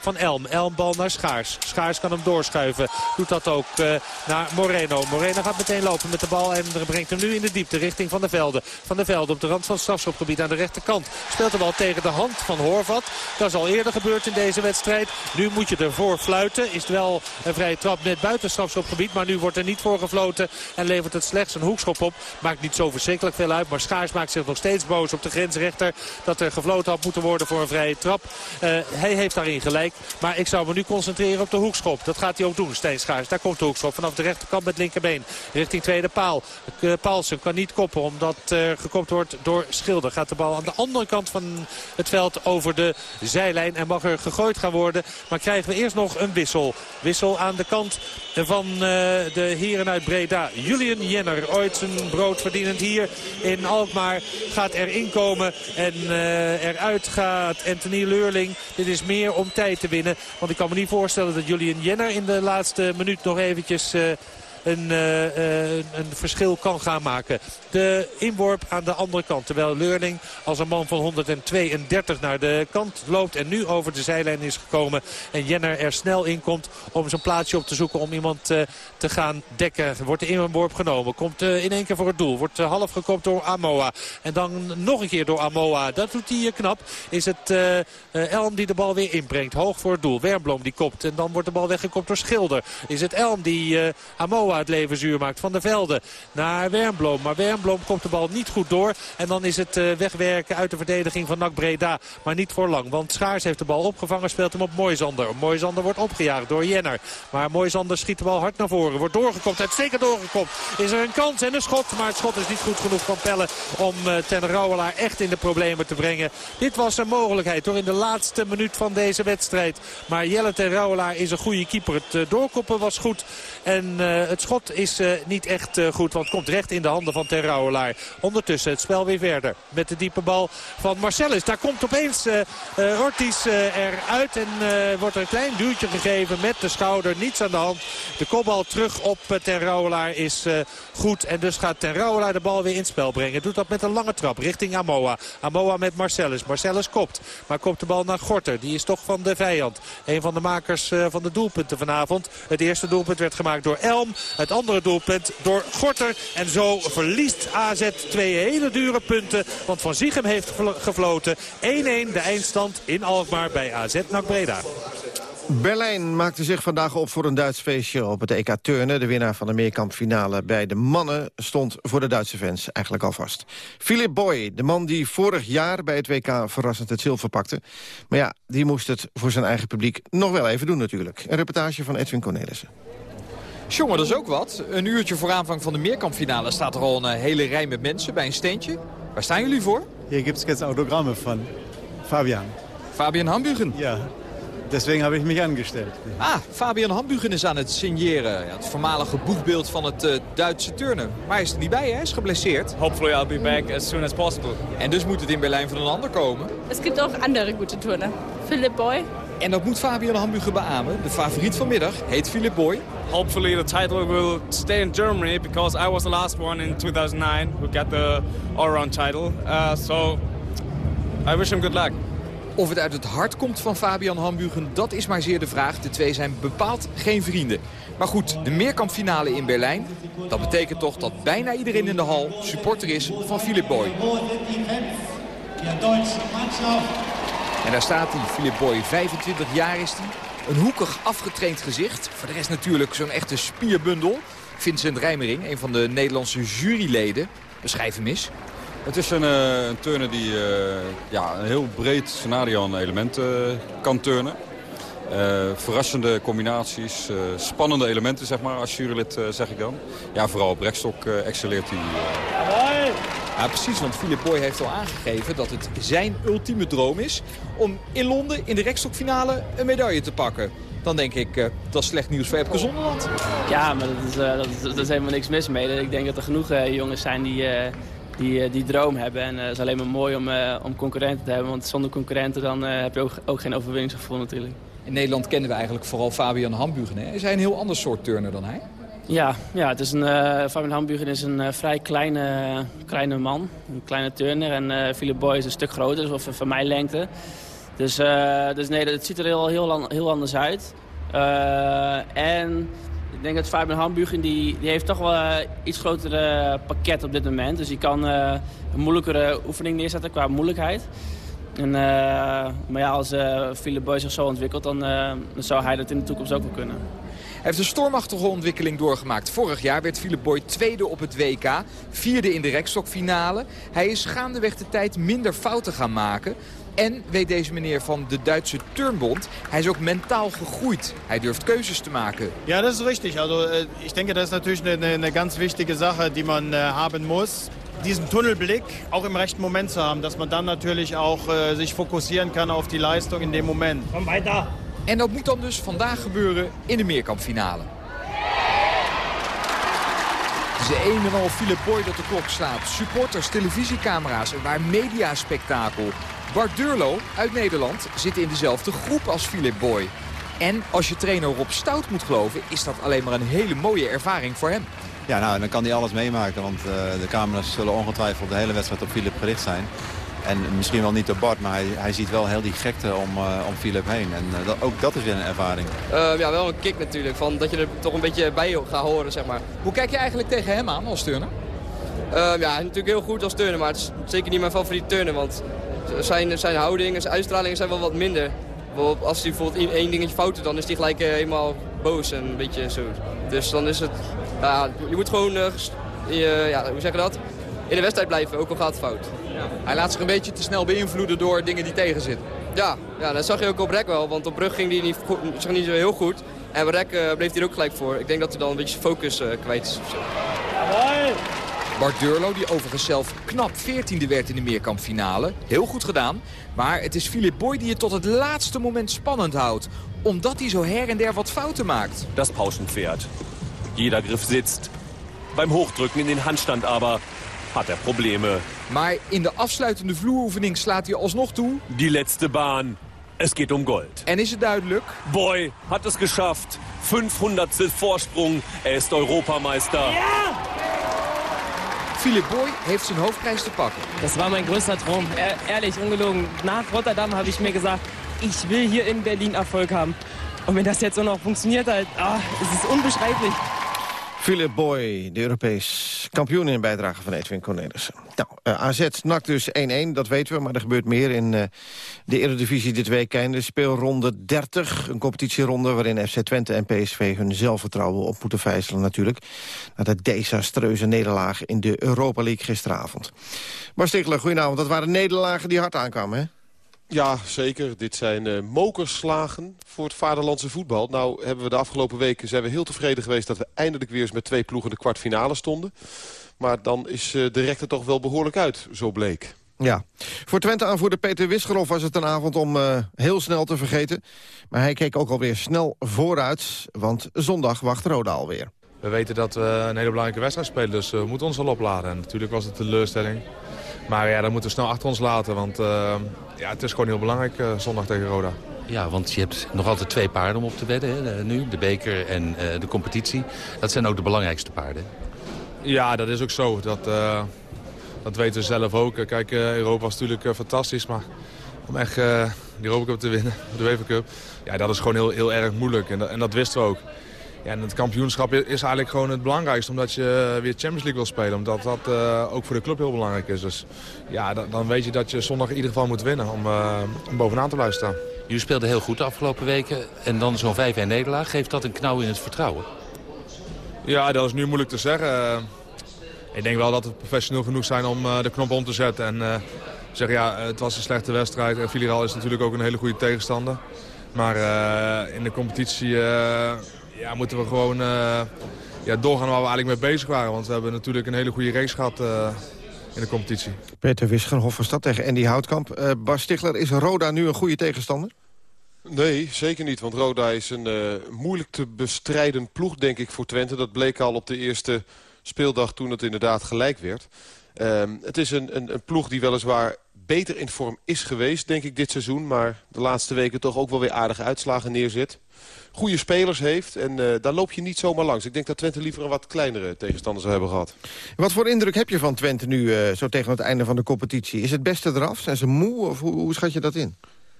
van Elm. Elm bal naar Schaars. Schaars kan hem doorschuiven. Doet dat ook eh, naar Moreno. Moreno gaat meteen lopen met de bal en brengt hem nu in de diepte richting Van der Velde. Van der Velde op de rand van het strafschopgebied aan de rechterkant. Speelt de bal tegen de hand van Horvat. Dat is al eerder gebeurd in deze wedstrijd. Nu moet je ervoor fluiten. Is wel een vrije trap net buiten strafschopgebied. Maar nu wordt er niet voor gefloten en levert het slechts een hoekschop op. Maakt niet zo verschrikkelijk veel uit. Maar Schaars maakt zich nog steeds boos op de grensrechter. Dat er gefloten had moeten worden voor een vrije trap. Eh, hij heeft gelijk. Maar ik zou me nu concentreren op de hoekschop. Dat gaat hij ook doen, Steen Schaars. Daar komt de hoekschop vanaf de rechterkant met linkerbeen. Richting tweede paal. Uh, Paulsen kan niet koppen omdat uh, gekopt wordt door Schilder. Gaat de bal aan de andere kant van het veld over de zijlijn. En mag er gegooid gaan worden. Maar krijgen we eerst nog een wissel. Wissel aan de kant van uh, de heren uit Breda. Julian Jenner, ooit zijn brood verdienend hier in Alkmaar, gaat erin komen. En eruit gaat Anthony Leurling. Dit is meer om tijd te winnen. Want ik kan me niet voorstellen dat Julian Jenner in de laatste minuut nog eventjes... Uh, een, een verschil kan gaan maken. De inworp aan de andere kant. Terwijl Leurling als een man van 132 naar de kant loopt. En nu over de zijlijn is gekomen. En Jenner er snel in komt om zijn plaatsje op te zoeken. Om iemand uh, te gaan dekken. Wordt de inworp genomen. Komt in één keer voor het doel. Wordt half gekopt door Amoa. En dan nog een keer door Amoa. Dat doet hij knap. Is het Elm die de bal weer inbrengt. Hoog voor het doel. Wernbloem die kopt. En dan wordt de bal weggekopt door Schilder. Is het Elm die Amoa het leven zuur maakt. Van de Velde naar Wernbloem. Maar Wernbloem komt de bal niet goed door. En dan is het uh, wegwerken uit de verdediging van NAC Breda. Maar niet voor lang. Want Schaars heeft de bal opgevangen. Speelt hem op Moisander. Moisander wordt opgejaagd door Jenner. Maar Moisander schiet de bal hard naar voren. Wordt doorgekopt. Zeker doorgekopt. Is er een kans en een schot. Maar het schot is niet goed genoeg van Pelle. Om uh, Ten Rouwelaar echt in de problemen te brengen. Dit was een mogelijkheid. Door in de laatste minuut van deze wedstrijd. Maar Jelle Ten Rouwelaar is een goede keeper. Het uh, doorkoppen was goed. En het schot is uh, niet echt uh, goed. Want het komt recht in de handen van Ter Rouwelaar. Ondertussen het spel weer verder. Met de diepe bal van Marcellus. Daar komt opeens uh, eruit. En wordt er een klein duwtje gegeven met de schouder. Niets aan de hand. De kopbal terug op Ter Rouwelaar is goed. En dus gaat Ter Rouwelaar de bal weer in spel brengen. Doet dat met een lange trap richting Amoa. Amoa met Marcellus. Marcellus kopt. Maar kopt de bal naar Gorter. Die is toch van de vijand. Een van de makers van de doelpunten vanavond. Het eerste doelpunt werd gemaakt door Elm. Het andere doelpunt door Gorter. En zo verliest AZ twee hele dure punten. Want Van Ziegem heeft gefloten. 1-1 de eindstand in Alkmaar bij AZ NAC Breda. Berlijn maakte zich vandaag op voor een Duits feestje op het EK Turnen. De winnaar van de meerkampfinale bij de mannen stond voor de Duitse fans eigenlijk al vast. Philip Boy, de man die vorig jaar bij het WK verrassend het zilver pakte. Maar ja, die moest het voor zijn eigen publiek nog wel even doen natuurlijk. Een reportage van Edwin Cornelissen. Jongen, dat is ook wat. Een uurtje voor aanvang van de meerkampfinale staat er al een hele rij met mensen bij een steentje. Waar staan jullie voor? Hier gibt es jetzt Autogramme van Fabian. Fabian Hambugen? Ja, deswegen habe ich mich angestellt. Ah, Fabian Hambugen is aan het signeren. Ja, het voormalige boegbeeld van het uh, Duitse turnen. Maar hij is er niet bij, hè? Hij is geblesseerd. Hopefully I'll be back as soon as possible. En dus moet het in Berlijn van een ander komen. Es gibt ook andere goede turnen. Philip Boy. En dat moet Fabian Hambugen beamen. De favoriet vanmiddag heet Philip Boy. Hopefully the title will stay in Germany because I was the last one in 2009 who got the all-round title. Uh, so I wish him good luck. Of het uit het hart komt van Fabian Hambugen, dat is maar zeer de vraag. De twee zijn bepaald geen vrienden. Maar goed, de meerkampfinale in Berlijn, dat betekent toch dat bijna iedereen in de hal supporter is van Philip Boy. En daar staat hij, Philip Boy, 25 jaar is hij. Een hoekig afgetraind gezicht. Voor de rest natuurlijk zo'n echte spierbundel. Vincent Rijmering, een van de Nederlandse juryleden. Beschrijf hem eens. Het is een, uh, turner die uh, ja, een heel breed scenario aan elementen uh, kan turnen. verrassende combinaties, spannende elementen zeg maar, als jurylid zeg ik dan. Ja, vooral op rechtstok excelleert hij. Ja, precies, want Philip Boy heeft al aangegeven dat het zijn ultieme droom is... om in Londen in de rekstokfinale een medaille te pakken. Dan denk ik, uh, dat is slecht nieuws voor Epke Zonderland. Ja, maar dat is, uh, dat, is, dat is, helemaal niks mis mee. Ik denk dat er genoeg uh, jongens zijn die, die die droom hebben. En het is alleen maar mooi om, om concurrenten te hebben. Want zonder concurrenten dan heb je ook, ook geen overwinningsgevoel natuurlijk. In Nederland kennen we eigenlijk vooral Fabian Hambugen. Hè? Is hij een heel ander soort turner dan hij? Ja, ja het is een, uh, Fabian Hambugen is een uh, vrij kleine, kleine man. Een kleine turner. En uh, Philip Boy is een stuk groter, dus of van mijn lengte. Dus, dus nee, het ziet er heel, heel, anders uit. en ik denk dat Fabian Hambugen die, die heeft toch wel iets grotere pakket op dit moment. Dus die kan een moeilijkere oefening neerzetten qua moeilijkheid. En, maar ja, als Philip Boy zich zo ontwikkelt, dan, dan zou hij dat in de toekomst ook wel kunnen. Hij heeft een stormachtige ontwikkeling doorgemaakt. Vorig jaar werd Philip Boy tweede op het WK, vierde in de rekstokfinale. Hij is gaandeweg de tijd minder fouten gaan maken. En, weet deze meneer van de Duitse Turnbond, hij is ook mentaal gegroeid. Hij durft keuzes te maken. Ja, dat is richtig. Also, ich denke, das ist natürlich eine, eine ganz wichtige Sache, die man äh, haben muss. Diesen Tunnelblick auch im rechten Moment zu haben, dass man dann natürlich auch äh, sich fokussieren kann auf die Leistung in dem Moment. Komm weiter. En dat moet dan dus vandaag gebeuren in de meerkampfinale. Het is een en al Philip Boy dat de klok slaat. Supporters, televisiecamera's, een waar mediaspectakel. Bart Durlo uit Nederland zit in dezelfde groep als Philip Boy. En als je trainer Rob Stout moet geloven, is dat alleen maar een hele mooie ervaring voor hem. Ja, nou, dan kan hij alles meemaken, want uh, de camera's zullen ongetwijfeld de hele wedstrijd op Philip gericht zijn. En misschien wel niet op Bart, maar hij, hij ziet wel heel die gekte om, uh, om Philip heen. En uh, dat, ook dat is weer een ervaring. Uh, ja, wel een kick natuurlijk. Van dat je er toch een beetje bij gaat horen, zeg maar. Hoe kijk je eigenlijk tegen hem aan als turner? ja, natuurlijk heel goed als turner, maar het is zeker niet mijn favoriete turner. Want zijn, zijn houding en zijn uitstralingen zijn wel wat minder. Als hij bijvoorbeeld één dingetje fout doet, dan is hij gelijk helemaal boos en een beetje zo. Dus dan is het... je moet gewoon... ja, hoe zeg je dat? in de wedstrijd blijven, ook al gaat het fout. Hij laat zich een beetje te snel beïnvloeden door dingen die tegenzitten. Ja, ja, dat zag je ook op Rek wel, want op brug ging hij niet, goed, niet zo heel goed. En op Rek uh, bleef hij er ook gelijk voor. Ik denk dat hij dan een beetje focus uh, kwijt is. Bart Durlo, die overigens zelf knap 14e werd in de meerkampfinale. Heel goed gedaan. Maar het is Philip Boy die het tot het laatste moment spannend houdt. Omdat hij zo her en der wat fouten maakt. Das Pauschenpferd. Jeder Griff sitzt. Beim Hochdrücken in den Handstand aber hat er Probleme. Maar in de afsluitende vloeroefening slaat hij alsnog toe. Die letzte Bahn. Es geht um Gold. En is het duidelijk? Boy hat es geschafft. 500 Vorsprung. Er ist Europameister. Ja! Philip Boy heeft zijn hoofdprijs te pakken. Das war mein größter Traum. E ehrlich, ungelogen. Nach Rotterdam habe ich mir gesagt, ich will hier in Berlin Erfolg haben. Und wenn das jetzt auch noch funktioniert, halt, ah, es ist unbeschreiblich. Philip Boy, de Europees kampioen in bijdrage van Edwin Cornelissen. Nou, uh, AZ nakt dus 1-1, dat weten we, maar er gebeurt meer in uh, de Eredivisie dit weekend. De speelronde 30, een competitieronde waarin FC Twente en PSV hun zelfvertrouwen op moeten vijzelen natuurlijk. Na de desastreuze nederlaag in de Europa League gisteravond. Maar Stikler, goedenavond. Dat waren nederlagen die hard aankwamen, hè? Ja, zeker. Dit zijn uh, mokerslagen voor het vaderlandse voetbal. Nou hebben we de afgelopen weken zijn we heel tevreden geweest... dat we eindelijk weer eens met twee ploegen de kwartfinale stonden. Maar dan is uh, de rechter toch wel behoorlijk uit, zo bleek. Ja. Voor Twente-aanvoerder Peter Wisgerhoff was het een avond om uh, heel snel te vergeten. Maar hij keek ook alweer snel vooruit, want zondag wacht Roda alweer. We weten dat we een hele belangrijke wedstrijd spelen, dus we moeten ons al opladen. En natuurlijk was het een teleurstelling. Maar ja, dat moeten we snel achter ons laten, want uh, ja, het is gewoon heel belangrijk uh, zondag tegen Roda. Ja, want je hebt nog altijd twee paarden om op te wedden hè, nu. De beker en uh, de competitie. Dat zijn ook de belangrijkste paarden. Ja, dat is ook zo. Dat, dat weten we zelf ook. Kijk, Europa was natuurlijk fantastisch, maar om echt de Europa Cup te winnen, de UEFA Cup... ja, dat is gewoon heel, heel erg moeilijk en dat, en dat wisten we ook. Ja, en het kampioenschap is eigenlijk gewoon het belangrijkste. Omdat je weer Champions League wil spelen. Omdat dat uh, ook voor de club heel belangrijk is. Dus ja, dan, dan, weet je dat je zondag in ieder geval moet winnen. Om, uh, om bovenaan te blijven staan. Jullie speelden heel goed de afgelopen weken. En dan zo'n 5-1 nederlaag. Geeft dat een knauw in het vertrouwen? Ja, dat is nu moeilijk te zeggen. ik denk wel dat we professioneel genoeg zijn om de knop om te zetten. En zeggen ja, het was een slechte wedstrijd. En Filial is natuurlijk ook een hele goede tegenstander. Maar in de competitie ja, moeten we gewoon uh, ja, doorgaan waar we eigenlijk mee bezig waren. Want we hebben natuurlijk een hele goede race gehad uh, in de competitie. Peter Wisgenhoff van Stad tegen Andy Houtkamp. Uh, Bas Stigler, is Roda nu een goede tegenstander? Nee, zeker niet. Want Roda is een uh, moeilijk te bestrijden ploeg, denk ik, voor Twente. Dat bleek al op de eerste speeldag toen het inderdaad gelijk werd. Uh, het is een, een, een, ploeg die weliswaar beter in vorm is geweest, denk ik, dit seizoen. Maar de laatste weken toch ook wel weer aardige uitslagen neerzet. Goede spelers heeft en uh, daar loop je niet zomaar langs. Ik denk dat Twente liever een wat kleinere tegenstander zou hebben gehad. Wat voor indruk heb je van Twente nu uh, zo tegen het einde van de competitie? Is het beste eraf? Zijn ze moe of hoe, hoe schat je dat in?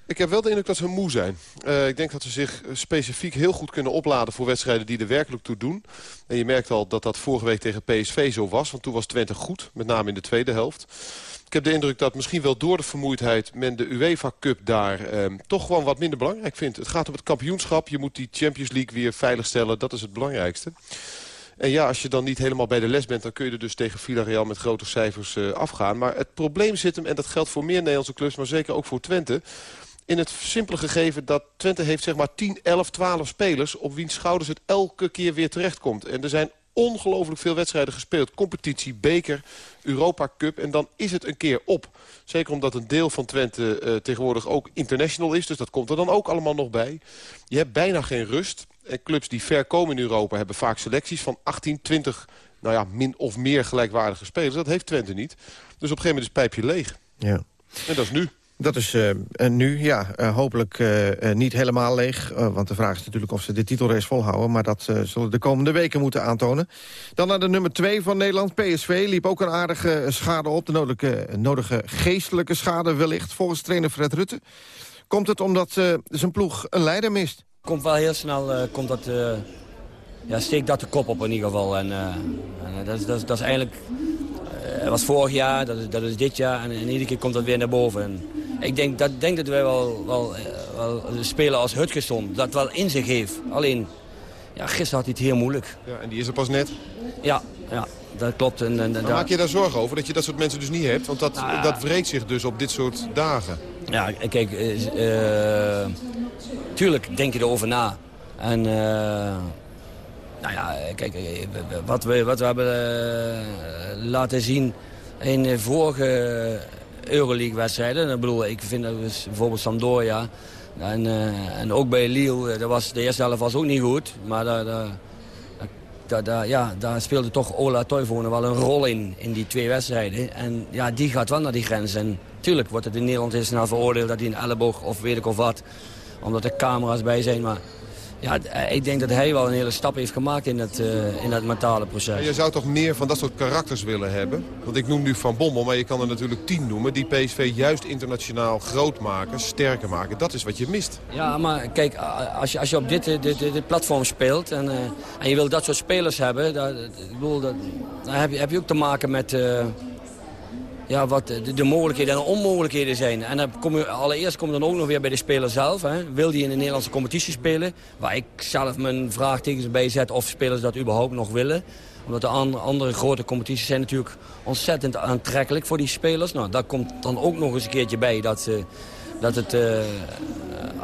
Ik heb wel de indruk dat ze moe zijn. Uh, ik denk dat ze zich specifiek heel goed kunnen opladen voor wedstrijden die er werkelijk toe doen. En je merkt al dat dat vorige week tegen PSV zo was. Want toen was Twente goed, met name in de tweede helft. Ik heb de indruk dat misschien wel door de vermoeidheid... men de UEFA Cup daar eh, toch gewoon wat minder belangrijk vindt. Het gaat om het kampioenschap. Je moet die Champions League weer veiligstellen. Dat is het belangrijkste. En ja, als je dan niet helemaal bij de les bent... dan kun je er dus tegen Villarreal met grote cijfers uh, afgaan. Maar het probleem zit hem, en dat geldt voor meer Nederlandse clubs... maar zeker ook voor Twente in het simpele gegeven dat Twente heeft zeg maar 10, 11, 12 spelers... op wiens schouders het elke keer weer terechtkomt. En er zijn ongelooflijk veel wedstrijden gespeeld. Competitie, beker, Europa Cup. En dan is het een keer op. Zeker omdat een deel van Twente uh, tegenwoordig ook international is. Dus dat komt er dan ook allemaal nog bij. Je hebt bijna geen rust. En clubs die ver komen in Europa hebben vaak selecties van 18, 20... nou ja, min of meer gelijkwaardige spelers. Dat heeft Twente niet. Dus op een gegeven moment is het pijpje leeg. Ja. En dat is nu. Dat is uh, nu, ja, uh, hopelijk uh, niet helemaal leeg. want de vraag is natuurlijk of ze de titelrace volhouden. Maar dat zullen de komende weken moeten aantonen. Dan naar de nummer 2 van Nederland, PSV. Liep ook een aardige schade op. De nodige, nodige geestelijke schade wellicht, volgens trainer Fred Rutte. Komt het omdat zijn ploeg een leider mist? Komt wel heel snel, komt dat, ja, steekt dat de kop op in ieder geval. En, en dat, is, dat, is, dat is eigenlijk... Was vorig jaar, dat is, dat is dit jaar en, en iedere keer komt dat weer naar boven. En, ik denk dat, denk dat wij wel, wel, wel spelen als Hutgesson. Dat wel in zich heeft. Alleen, ja, gisteren had hij het heel moeilijk. Ja, en die is er pas net? Ja, ja dat klopt. En, en, maak je daar zorgen over dat je dat soort mensen dus niet hebt? Want dat, nou, dat wreekt zich dus op dit soort dagen. Ja, kijk, uh, tuurlijk denk je erover na. En uh, nou ja, kijk, wat we, wat we hebben uh, laten zien in de vorige Euroleague-wedstrijden. Ik vind dat bijvoorbeeld Sampdoria en, uh, en ook bij Lille, dat was, de eerste helft was ook niet goed. Maar daar, ja, daar speelde toch Ola Toivonen wel een rol in, in die twee wedstrijden. En ja, die gaat wel naar die grens. En tuurlijk wordt het in Nederland heel snel veroordeeld dat hij een elleboog of weet ik of wat. Omdat er camera's bij zijn, maar ja, eh, ik denk dat hij wel een hele stap heeft gemaakt in het, uh, in het mentale proces. je zou toch meer van dat soort karakters willen hebben? Want ik noem nu Van Bommel, maar je kan er natuurlijk tien noemen... die PSV juist internationaal groot maken, sterker maken. Dat is wat je mist. Ja, maar kijk, als je, als je op dit, dit, dit, dit platform speelt... En, uh, en je wil dat soort spelers hebben... Dat, ik bedoel, dat, dan heb je, heb je ook te maken met... Uh, ja, wat de, de, mogelijkheden en de onmogelijkheden zijn. En dan kom je, allereerst komt dan ook nog weer bij de speler zelf. Hè. Wil die in de Nederlandse competitie spelen? Waar ik zelf mijn vraagtekens bij zet of spelers dat überhaupt nog willen. Omdat de andere grote competities zijn natuurlijk ontzettend aantrekkelijk voor die spelers. Nou, daar komt dan ook nog eens een keertje bij dat, uh, dat het, uh,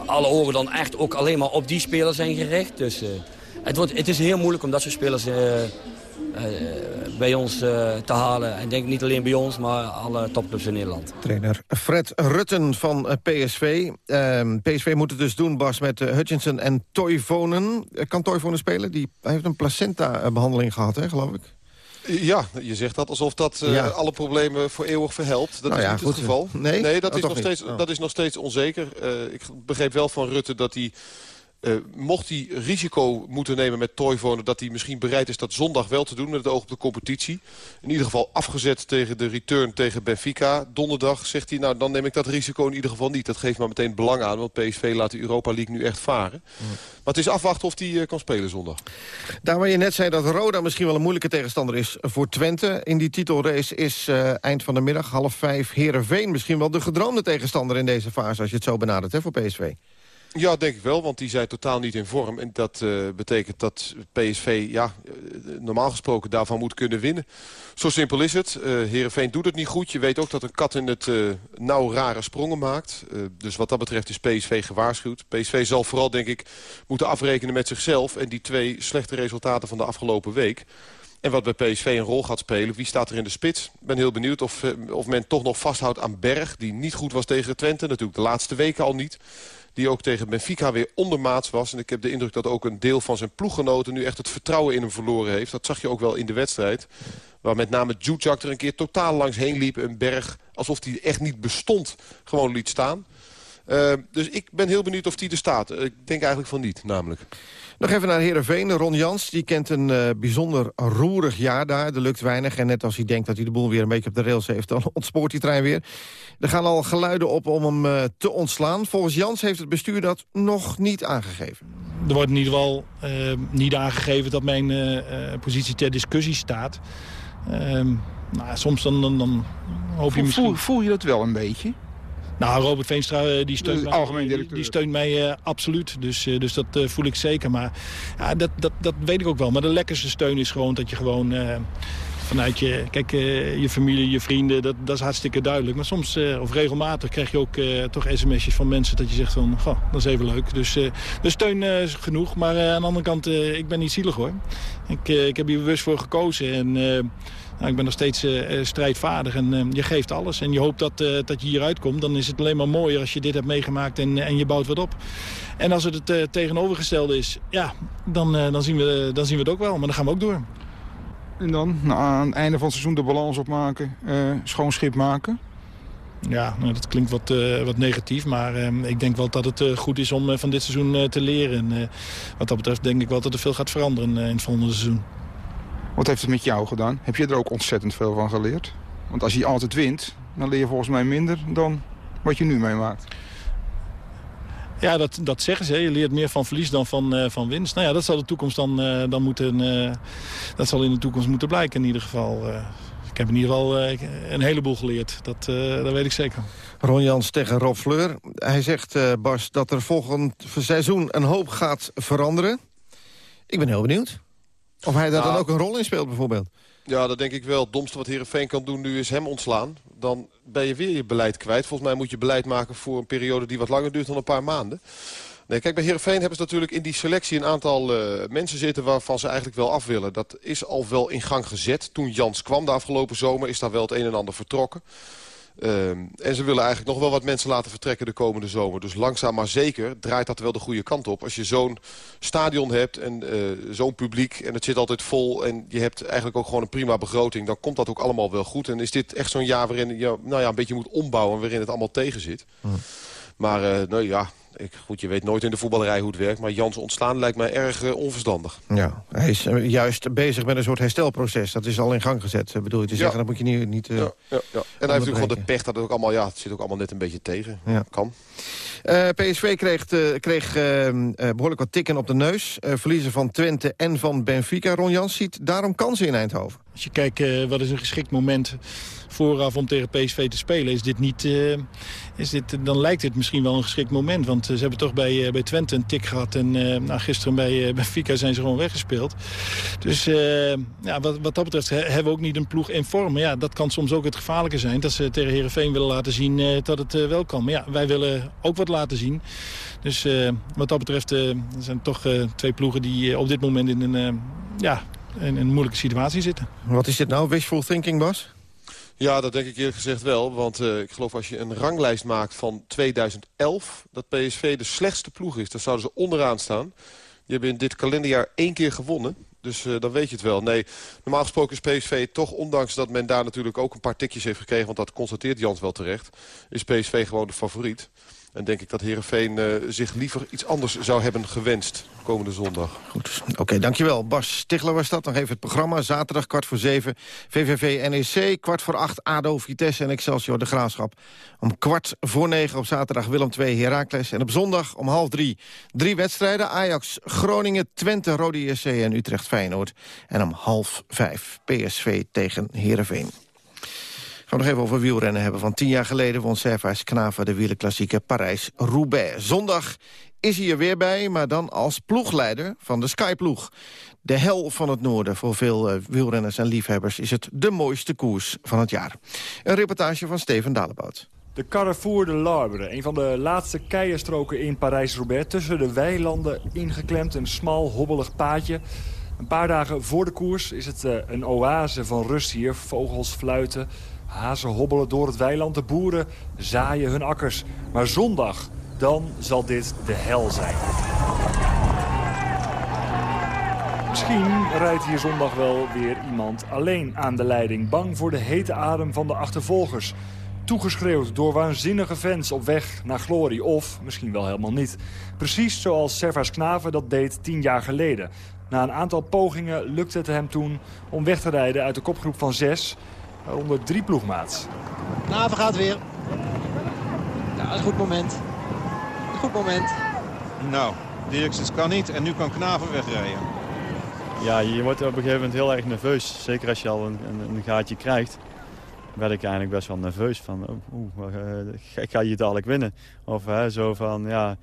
alle ogen dan echt ook alleen maar op die spelers zijn gericht. Dus uh, het, wordt, het is heel moeilijk om dat soort spelers uh, bij ons uh, te halen. En denk niet alleen bij ons, maar alle topclubs in Nederland. Trainer Fred Rutten van PSV. Ehm, PSV moet het dus doen, Bas, met Hutchinson en Toivonen. kan Toivonen spelen? Die, hij heeft een placenta-behandeling gehad, hè, geloof ik. Ja, je zegt dat alsof dat uh, ja. alle problemen voor eeuwig verhelpt. Dat nou is ja, niet goed. het geval. Nee, nee dat, oh, is nog steeds, oh. dat is nog steeds onzeker. Uh, ik begreep wel van Rutte dat hij Uh, mocht hij risico moeten nemen met Toivonen... dat hij misschien bereid is dat zondag wel te doen met het oog op de competitie. In ieder geval afgezet tegen de return tegen Benfica. Donderdag zegt hij, nou dan neem ik dat risico in ieder geval niet. Dat geeft maar meteen belang aan, want PSV laat de Europa League nu echt varen. Mm. Maar het is afwachten of hij uh, kan spelen zondag. Daar waar je net zei dat Roda misschien wel een moeilijke tegenstander is voor Twente... in die titelrace is uh, eind van de middag, half vijf, Heerenveen... misschien wel de gedroomde tegenstander in deze fase... als je het zo benadert hè, voor PSV. Ja, denk ik wel, want die zijn totaal niet in vorm. En dat uh, betekent dat PSV ja, normaal gesproken daarvan moet kunnen winnen. Zo simpel is het. Uh, Heerenveen doet het niet goed. Je weet ook dat een kat in het nauw rare sprongen maakt. dus wat dat betreft is PSV gewaarschuwd. PSV zal vooral, denk ik, moeten afrekenen met zichzelf... en die twee slechte resultaten van de afgelopen week. En wat bij PSV een rol gaat spelen, wie staat er in de spits? Ik ben heel benieuwd of, eh, of men toch nog vasthoudt aan Berg... die niet goed was tegen Twente, natuurlijk de laatste weken al niet die ook tegen Benfica weer ondermaats was. En ik heb de indruk dat ook een deel van zijn ploeggenoten... nu echt het vertrouwen in hem verloren heeft. Dat zag je ook wel in de wedstrijd. Waar met name Djudjak er een keer totaal langs heen liep. Een berg, alsof die echt niet bestond, gewoon liet staan. Uh, dus ik ben heel benieuwd of die er staat. Ik denk eigenlijk van niet, namelijk. Nog even naar Heerenveen. Ron Jans die kent een uh, bijzonder roerig jaar daar. Er lukt weinig. En net als hij denkt dat hij de boel weer een beetje op de rails heeft... dan ontspoort die trein weer. Er gaan al geluiden op om hem uh, te ontslaan. Volgens Jans heeft het bestuur dat nog niet aangegeven. Er wordt in ieder geval uh, niet aangegeven dat mijn positie ter discussie staat. Ehm, nou, soms dan, dan, dan hoop je misschien... Voel, voel je dat wel een beetje? Nou, Robert Veenstra eh, die steunt, algemeen directeur. Die, die steunt mij uh, absoluut. Dus, uh, dus dat uh, voel ik zeker. Maar ja, dat, dat, dat weet ik ook wel. Maar de lekkerste steun is gewoon dat je gewoon vanuit je, kijk, je familie, je vrienden, dat, dat is hartstikke duidelijk. Maar soms, of regelmatig, krijg je ook toch sms'jes van mensen dat je zegt van, goh, dat is even leuk. Dus de steun is genoeg. Maar aan de andere kant, ik ben niet zielig hoor. Ik, ik heb hier bewust voor gekozen en... Nou, ik ben nog steeds strijdvaardig en je geeft alles. En je hoopt dat, dat je hieruit komt. Dan is het alleen maar mooier als je dit hebt meegemaakt en, en je bouwt wat op. En als het het tegenovergestelde is, ja, dan, dan, zien we, dan zien we het ook wel. Maar dan gaan we ook door. En dan nou, aan het einde van het seizoen de balans opmaken, schoon schip maken? Ja, nou, dat klinkt wat, wat negatief, maar ik denk wel dat het goed is om van dit seizoen te leren. En wat dat betreft denk ik wel dat er veel gaat veranderen in het volgende seizoen. Wat heeft het met jou gedaan? Heb je er ook ontzettend veel van geleerd? Want als je altijd wint, dan leer je volgens mij minder dan wat je nu meemaakt. Ja, dat, dat zeggen ze. Je leert meer van verlies dan van, uh, van winst. Nou ja, dat zal de toekomst dan, uh, dan moeten... Uh, dat zal in de toekomst moeten blijken in ieder geval. ik heb in ieder geval een heleboel geleerd. Dat, dat weet ik zeker. Ron Jans tegen Rob Fleur. Hij zegt, Bas, dat er volgend seizoen een hoop gaat veranderen. Ik ben heel benieuwd. Of hij daar nou, dan ook een rol in speelt bijvoorbeeld? Ja, dat denk ik wel. Het domste wat Heerenveen kan doen nu is hem ontslaan. Dan ben je weer je beleid kwijt. Volgens mij moet je beleid maken voor een periode die wat langer duurt dan een paar maanden. Nee, kijk, bij Heerenveen hebben ze natuurlijk in die selectie een aantal uh, mensen zitten waarvan ze eigenlijk wel af willen. Dat is al wel in gang gezet. Toen Jans kwam de afgelopen zomer is daar wel het een en ander vertrokken. Uh, en ze willen eigenlijk nog wel wat mensen laten vertrekken de komende zomer. Dus langzaam maar zeker draait dat wel de goede kant op. Als je zo'n stadion hebt en uh, zo'n publiek en het zit altijd vol... en je hebt eigenlijk ook gewoon een prima begroting... dan komt dat ook allemaal wel goed. En is dit echt zo'n jaar waarin je nou ja, een beetje moet ombouwen... waarin het allemaal tegen zit. Hm. Maar uh, nou ja, ik, goed, je weet nooit in de voetballerij hoe het werkt... maar Jans ontslaan lijkt mij erg uh, onverstandig. Ja, hij is uh, juist bezig met een soort herstelproces. Dat is al in gang gezet, bedoel je te zeggen. Dat moet je niet... niet ja, ja. En hij heeft natuurlijk gewoon de pech dat het ook allemaal... ja, het zit ook allemaal net een beetje tegen. Ja. Kan. PSV kreeg, kreeg behoorlijk wat tikken op de neus. verliezen van Twente en van Benfica. Ron Jans ziet daarom kansen in Eindhoven. Als je kijkt, wat is een geschikt moment vooraf om tegen PSV te spelen... Is dit niet, uh, is dit, dan lijkt dit misschien wel een geschikt moment. Want uh, ze hebben toch bij, bij Twente een tik gehad. En nou, gisteren bij, bij Fika zijn ze gewoon weggespeeld. Dus ja, wat, wat dat betreft hebben we ook niet een ploeg in vorm. Maar ja, dat kan soms ook het gevaarlijke zijn. Dat ze tegen Heerenveen willen laten zien dat het wel kan. Maar ja, wij willen ook wat laten zien. Dus wat dat betreft er zijn toch twee ploegen die op dit moment in een, ja, in een moeilijke situatie zitten. Wat is dit nou, wishful thinking, Bas? Ja, dat denk ik eerlijk gezegd wel. Want uh, ik geloof als je een ranglijst maakt van 2011... dat PSV de slechtste ploeg is. Dan zouden ze onderaan staan. Die hebben in dit kalenderjaar één keer gewonnen. Dus uh, dan weet je het wel. Nee, normaal gesproken is PSV toch, ondanks dat men daar natuurlijk ook een paar tikjes heeft gekregen... want dat constateert Jans wel terecht, is PSV gewoon de favoriet. En denk ik dat Heerenveen uh, zich liever iets anders zou hebben gewenst komende zondag. Goed, oké, dankjewel. Bas Stigler was dat. Nog even het programma. Zaterdag kwart voor zeven VVV NEC. Kwart voor acht ADO, Vitesse en Excelsior de Graafschap. Om kwart voor negen op zaterdag Willem II Heracles. En op zondag om half drie drie wedstrijden. Ajax, Groningen, Twente, Rode JC en Utrecht Feyenoord. En om half vijf PSV tegen Heerenveen. Gaan we nog even over wielrennen hebben. Van tien jaar geleden won Servaas Knaven de wielerklassieke Parijs-Roubaix. Zondag is hij er weer bij, maar dan als ploegleider van de Skyploeg. De hel van het noorden. Voor veel uh, wielrenners en liefhebbers is het de mooiste koers van het jaar. Een reportage van Steven Dalebout. De Carrefour de Larbre, een van de laatste keienstroken in Parijs-Roubaix. Tussen de weilanden ingeklemd, een smal, hobbelig paadje. Een paar dagen voor de koers is het eh, een oase van rust hier. Vogels fluiten, hazen hobbelen door het weiland. De boeren zaaien hun akkers. Maar zondag, dan zal dit de hel zijn. Misschien rijdt hier zondag wel weer iemand alleen aan de leiding. Bang voor de hete adem van de achtervolgers. Toegeschreeuwd door waanzinnige fans op weg naar glorie. Of misschien wel helemaal niet. Precies zoals Servas Knaven dat deed tien jaar geleden. Na een aantal pogingen lukte het hem toen om weg te rijden uit de kopgroep van zes. Waaronder drie ploegmaats. Knaven gaat weer. Ja, een goed moment. Goed moment. Nou, Dirksens kan niet en nu kan Knaven wegrijden. Ja, je wordt op een gegeven moment heel erg nerveus. Zeker als je al een, een, een gaatje krijgt. werd ik eigenlijk best wel nerveus van, oeh, uh, ik ga je dadelijk winnen. Of hè, zo van, ja,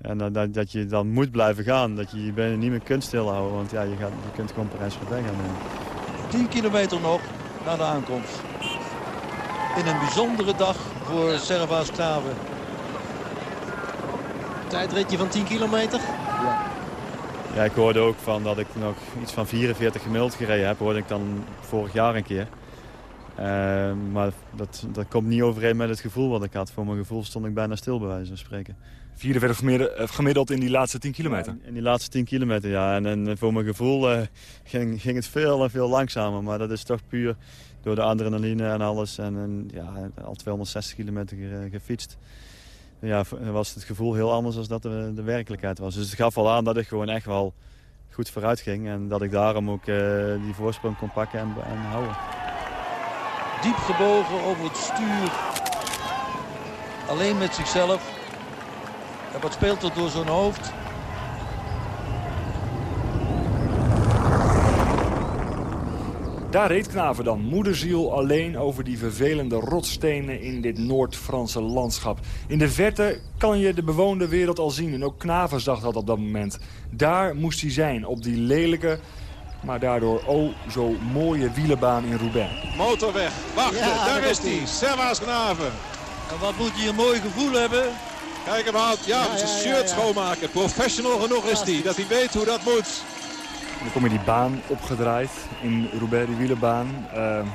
en dat, dat je dan moet blijven gaan. Dat je je benen niet meer kunt stilhouden, want ja, je, gaat, je kunt gewoon Parijs-Roubaix gaan nemen. 10 kilometer nog naar de aankomst. In een bijzondere dag voor Servaas Knaven. Tijdritje van 10 kilometer. Ja. Ja, ik hoorde ook van dat ik nog iets van 44 gemiddeld gereden heb. hoorde ik dan vorig jaar een keer. Uh, maar dat, dat komt niet overeen met het gevoel wat ik had. Voor mijn gevoel stond ik bijna stil bij wijze van spreken. 44 eh, gemiddeld in die laatste 10 kilometer? Ja, in die laatste 10 kilometer, ja. En, en voor mijn gevoel uh, ging, ging het veel en veel langzamer. Maar dat is toch puur door de adrenaline en alles. En, en ja, al 260 kilometer gefietst. Ja, was het gevoel heel anders dan dat de, de, werkelijkheid was. Dus het gaf al aan dat ik gewoon echt wel goed vooruit ging. En dat ik daarom ook uh, die voorsprong kon pakken en, en houden. Diep gebogen over het stuur. Alleen met zichzelf. Wat speelt er door zo'n hoofd? Daar reed Knaven dan, moederziel alleen over die vervelende rotstenen in dit Noord-Franse landschap. In de verte kan je de bewoonde wereld al zien en ook Knaven zag dat op dat moment. Daar moest hij zijn, op die lelijke, maar daardoor oh zo mooie wielenbaan in Roubaix. Motor weg, wachten, ja, daar is hij, Servaas Knaven. En wat moet hij een mooi gevoel hebben? Kijk hem aan, ja, ja, zijn shirt schoonmaken. Professional genoeg is hij, dat hij weet hoe dat moet. Dan kom je die baan opgedraaid in Roubaix, die wielenbaan. Uh,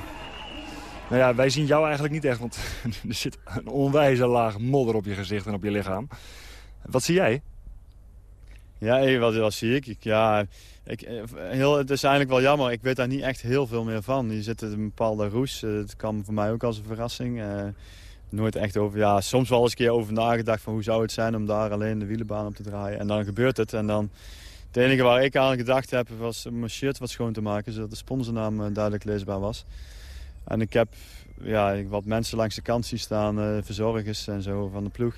nou ja, wij zien jou eigenlijk niet echt, want er zit een onwijze laag modder op je gezicht en op je lichaam. Wat zie jij? Ja, wat, wat zie ik? ja, ik, heel, het is eigenlijk wel jammer. Ik weet daar niet echt heel veel meer van. Je zit in een bepaalde roes. Het kwam voor mij ook als een verrassing. Uh, nooit echt over, ja, soms wel eens een keer over nagedacht van hoe zou het zijn om daar alleen de wielenbaan op te draaien. En dan gebeurt het. En dan, het enige waar ik aan gedacht heb was mijn shirt wat schoon te maken, zodat de sponsornaam duidelijk leesbaar was. En ik heb ja, wat mensen langs de kant zien staan, uh, verzorgers en zo van de ploeg.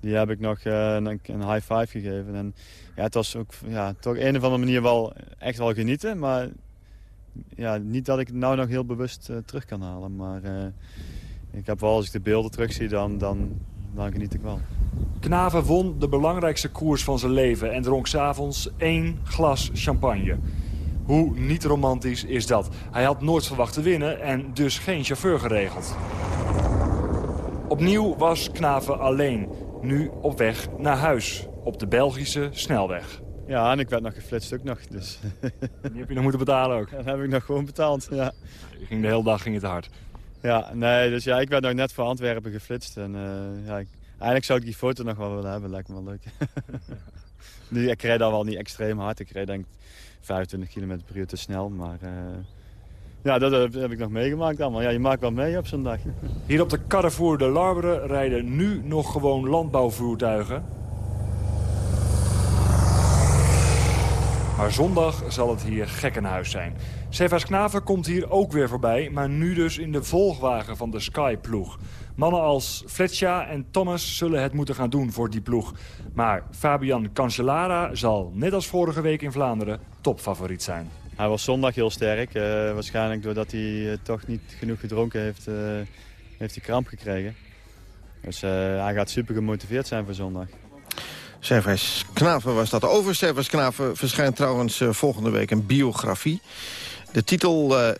Die heb ik nog uh, een, een, high five gegeven. En ja, het was ook ja, toch een of andere manier wel echt wel genieten. Maar ja, niet dat ik het nou nog heel bewust terug kan halen. Maar ik heb wel, als ik de beelden terugzie, dan, dan, dan geniet ik wel. Knaven won de belangrijkste koers van zijn leven en dronk s'avonds één glas champagne. Hoe niet romantisch is dat? Hij had nooit verwacht te winnen en dus geen chauffeur geregeld. Opnieuw was Knaven alleen, nu op weg naar huis, op de Belgische snelweg. Ja, en ik werd nog geflitst ook nog. Dus. Die heb je nog moeten betalen ook? Dat heb ik nog gewoon betaald, ja. Je ging de hele dag ging het hard. Ja, nee, dus ja, ik werd nog net voor Antwerpen geflitst. En uh, ja, eigenlijk zou ik die foto nog wel willen hebben, lijkt me wel leuk. nu, ik rijd dan wel niet extreem hard. Ik rijd denk 25 km per uur te snel, maar... Uh, ja, dat heb, heb, ik nog meegemaakt allemaal. Ja, je maakt wel mee op zo'n dag. Hier op de Carrefour de Larbre rijden nu nog gewoon landbouwvoertuigen. Maar zondag zal het hier gekkenhuis zijn. Sevas Knaven komt hier ook weer voorbij, maar nu dus in de volgwagen van de Sky-ploeg. Mannen als Fletcher en Thomas zullen het moeten gaan doen voor die ploeg. Maar Fabian Cancellara zal, net als vorige week in Vlaanderen, topfavoriet zijn. Hij was zondag heel sterk. Uh, waarschijnlijk doordat hij uh, toch niet genoeg gedronken heeft, uh, heeft hij kramp gekregen. Dus hij gaat super gemotiveerd zijn voor zondag. Servais Knaven was dat. Over Servais Knaven verschijnt trouwens volgende week een biografie. De titel uh,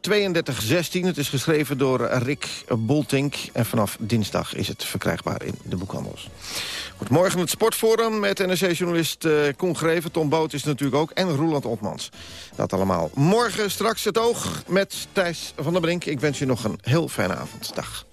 3216, het is geschreven door Rick Boltink. En vanaf dinsdag is het verkrijgbaar in de boekhandels. Goed, morgen het Sportforum met NRC-journalist uh, Greven. Tom Boot is natuurlijk ook. En Roland Otmans. Dat allemaal. Morgen straks het oog met Thijs van der Brink. Ik wens je nog een heel fijne avond. Dag.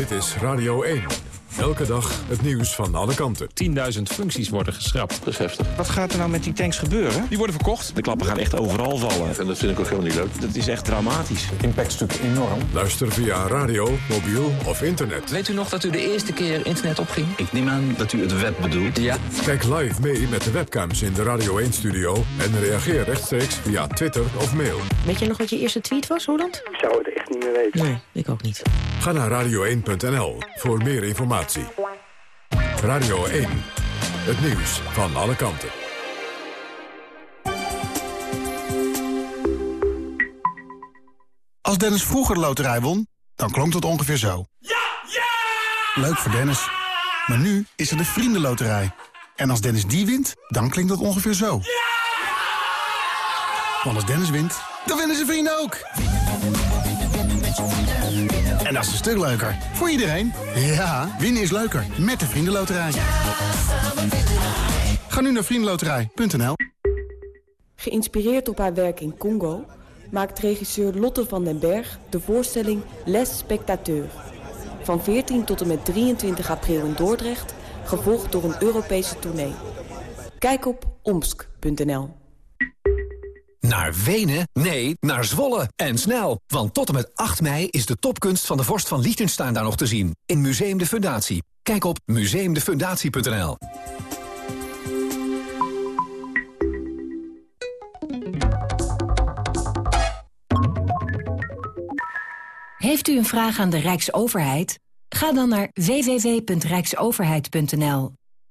Dit is Radio 1. Elke dag het nieuws van alle kanten. 10.000 functies worden geschrapt. Dat is heftig. Wat gaat er nou met die tanks gebeuren? Die worden verkocht. De klappen gaan echt overal vallen. En dat vind ik ook helemaal niet leuk. Dat is echt dramatisch. De impact is natuurlijk enorm. Luister via radio, mobiel of internet. Weet u nog dat u de eerste keer internet opging? Ik neem aan dat u het web bedoelt. Ja. Kijk live mee met de webcams in de Radio 1-studio... en reageer rechtstreeks via Twitter of mail. Weet je nog wat je eerste tweet was, Roland? Ik zou het echt niet meer weten. Nee, ik ook niet. Ga naar radio1.nl voor meer informatie. Radio 1. Het nieuws van alle kanten. Als Dennis vroeger de loterij won, dan klonk dat ongeveer zo. Ja! Ja! Leuk voor Dennis. Maar nu is er de Vriendenloterij. En als Dennis die wint, dan klinkt dat ongeveer zo. Ja! Want als Dennis wint, dan winnen zijn vrienden ook. En dat is een stuk leuker. Voor iedereen. Ja, winnen is leuker. Met de Vriendenloterij. Ga nu naar vriendenloterij.nl Geïnspireerd op haar werk in Congo... maakt regisseur Lotte van den Berg de voorstelling Les Spectateurs. Van 14 tot en met 23 april in Dordrecht... gevolgd door een Europese tournee. Kijk op omsk.nl. Naar Wenen? Nee, naar Zwolle. En snel, want tot en met 8 mei is de topkunst van de vorst van Liechtenstein daar nog te zien. In Museum de Fundatie. Kijk op museumdefundatie.nl. Heeft u een vraag aan de Rijksoverheid? Ga dan naar www.rijksoverheid.nl.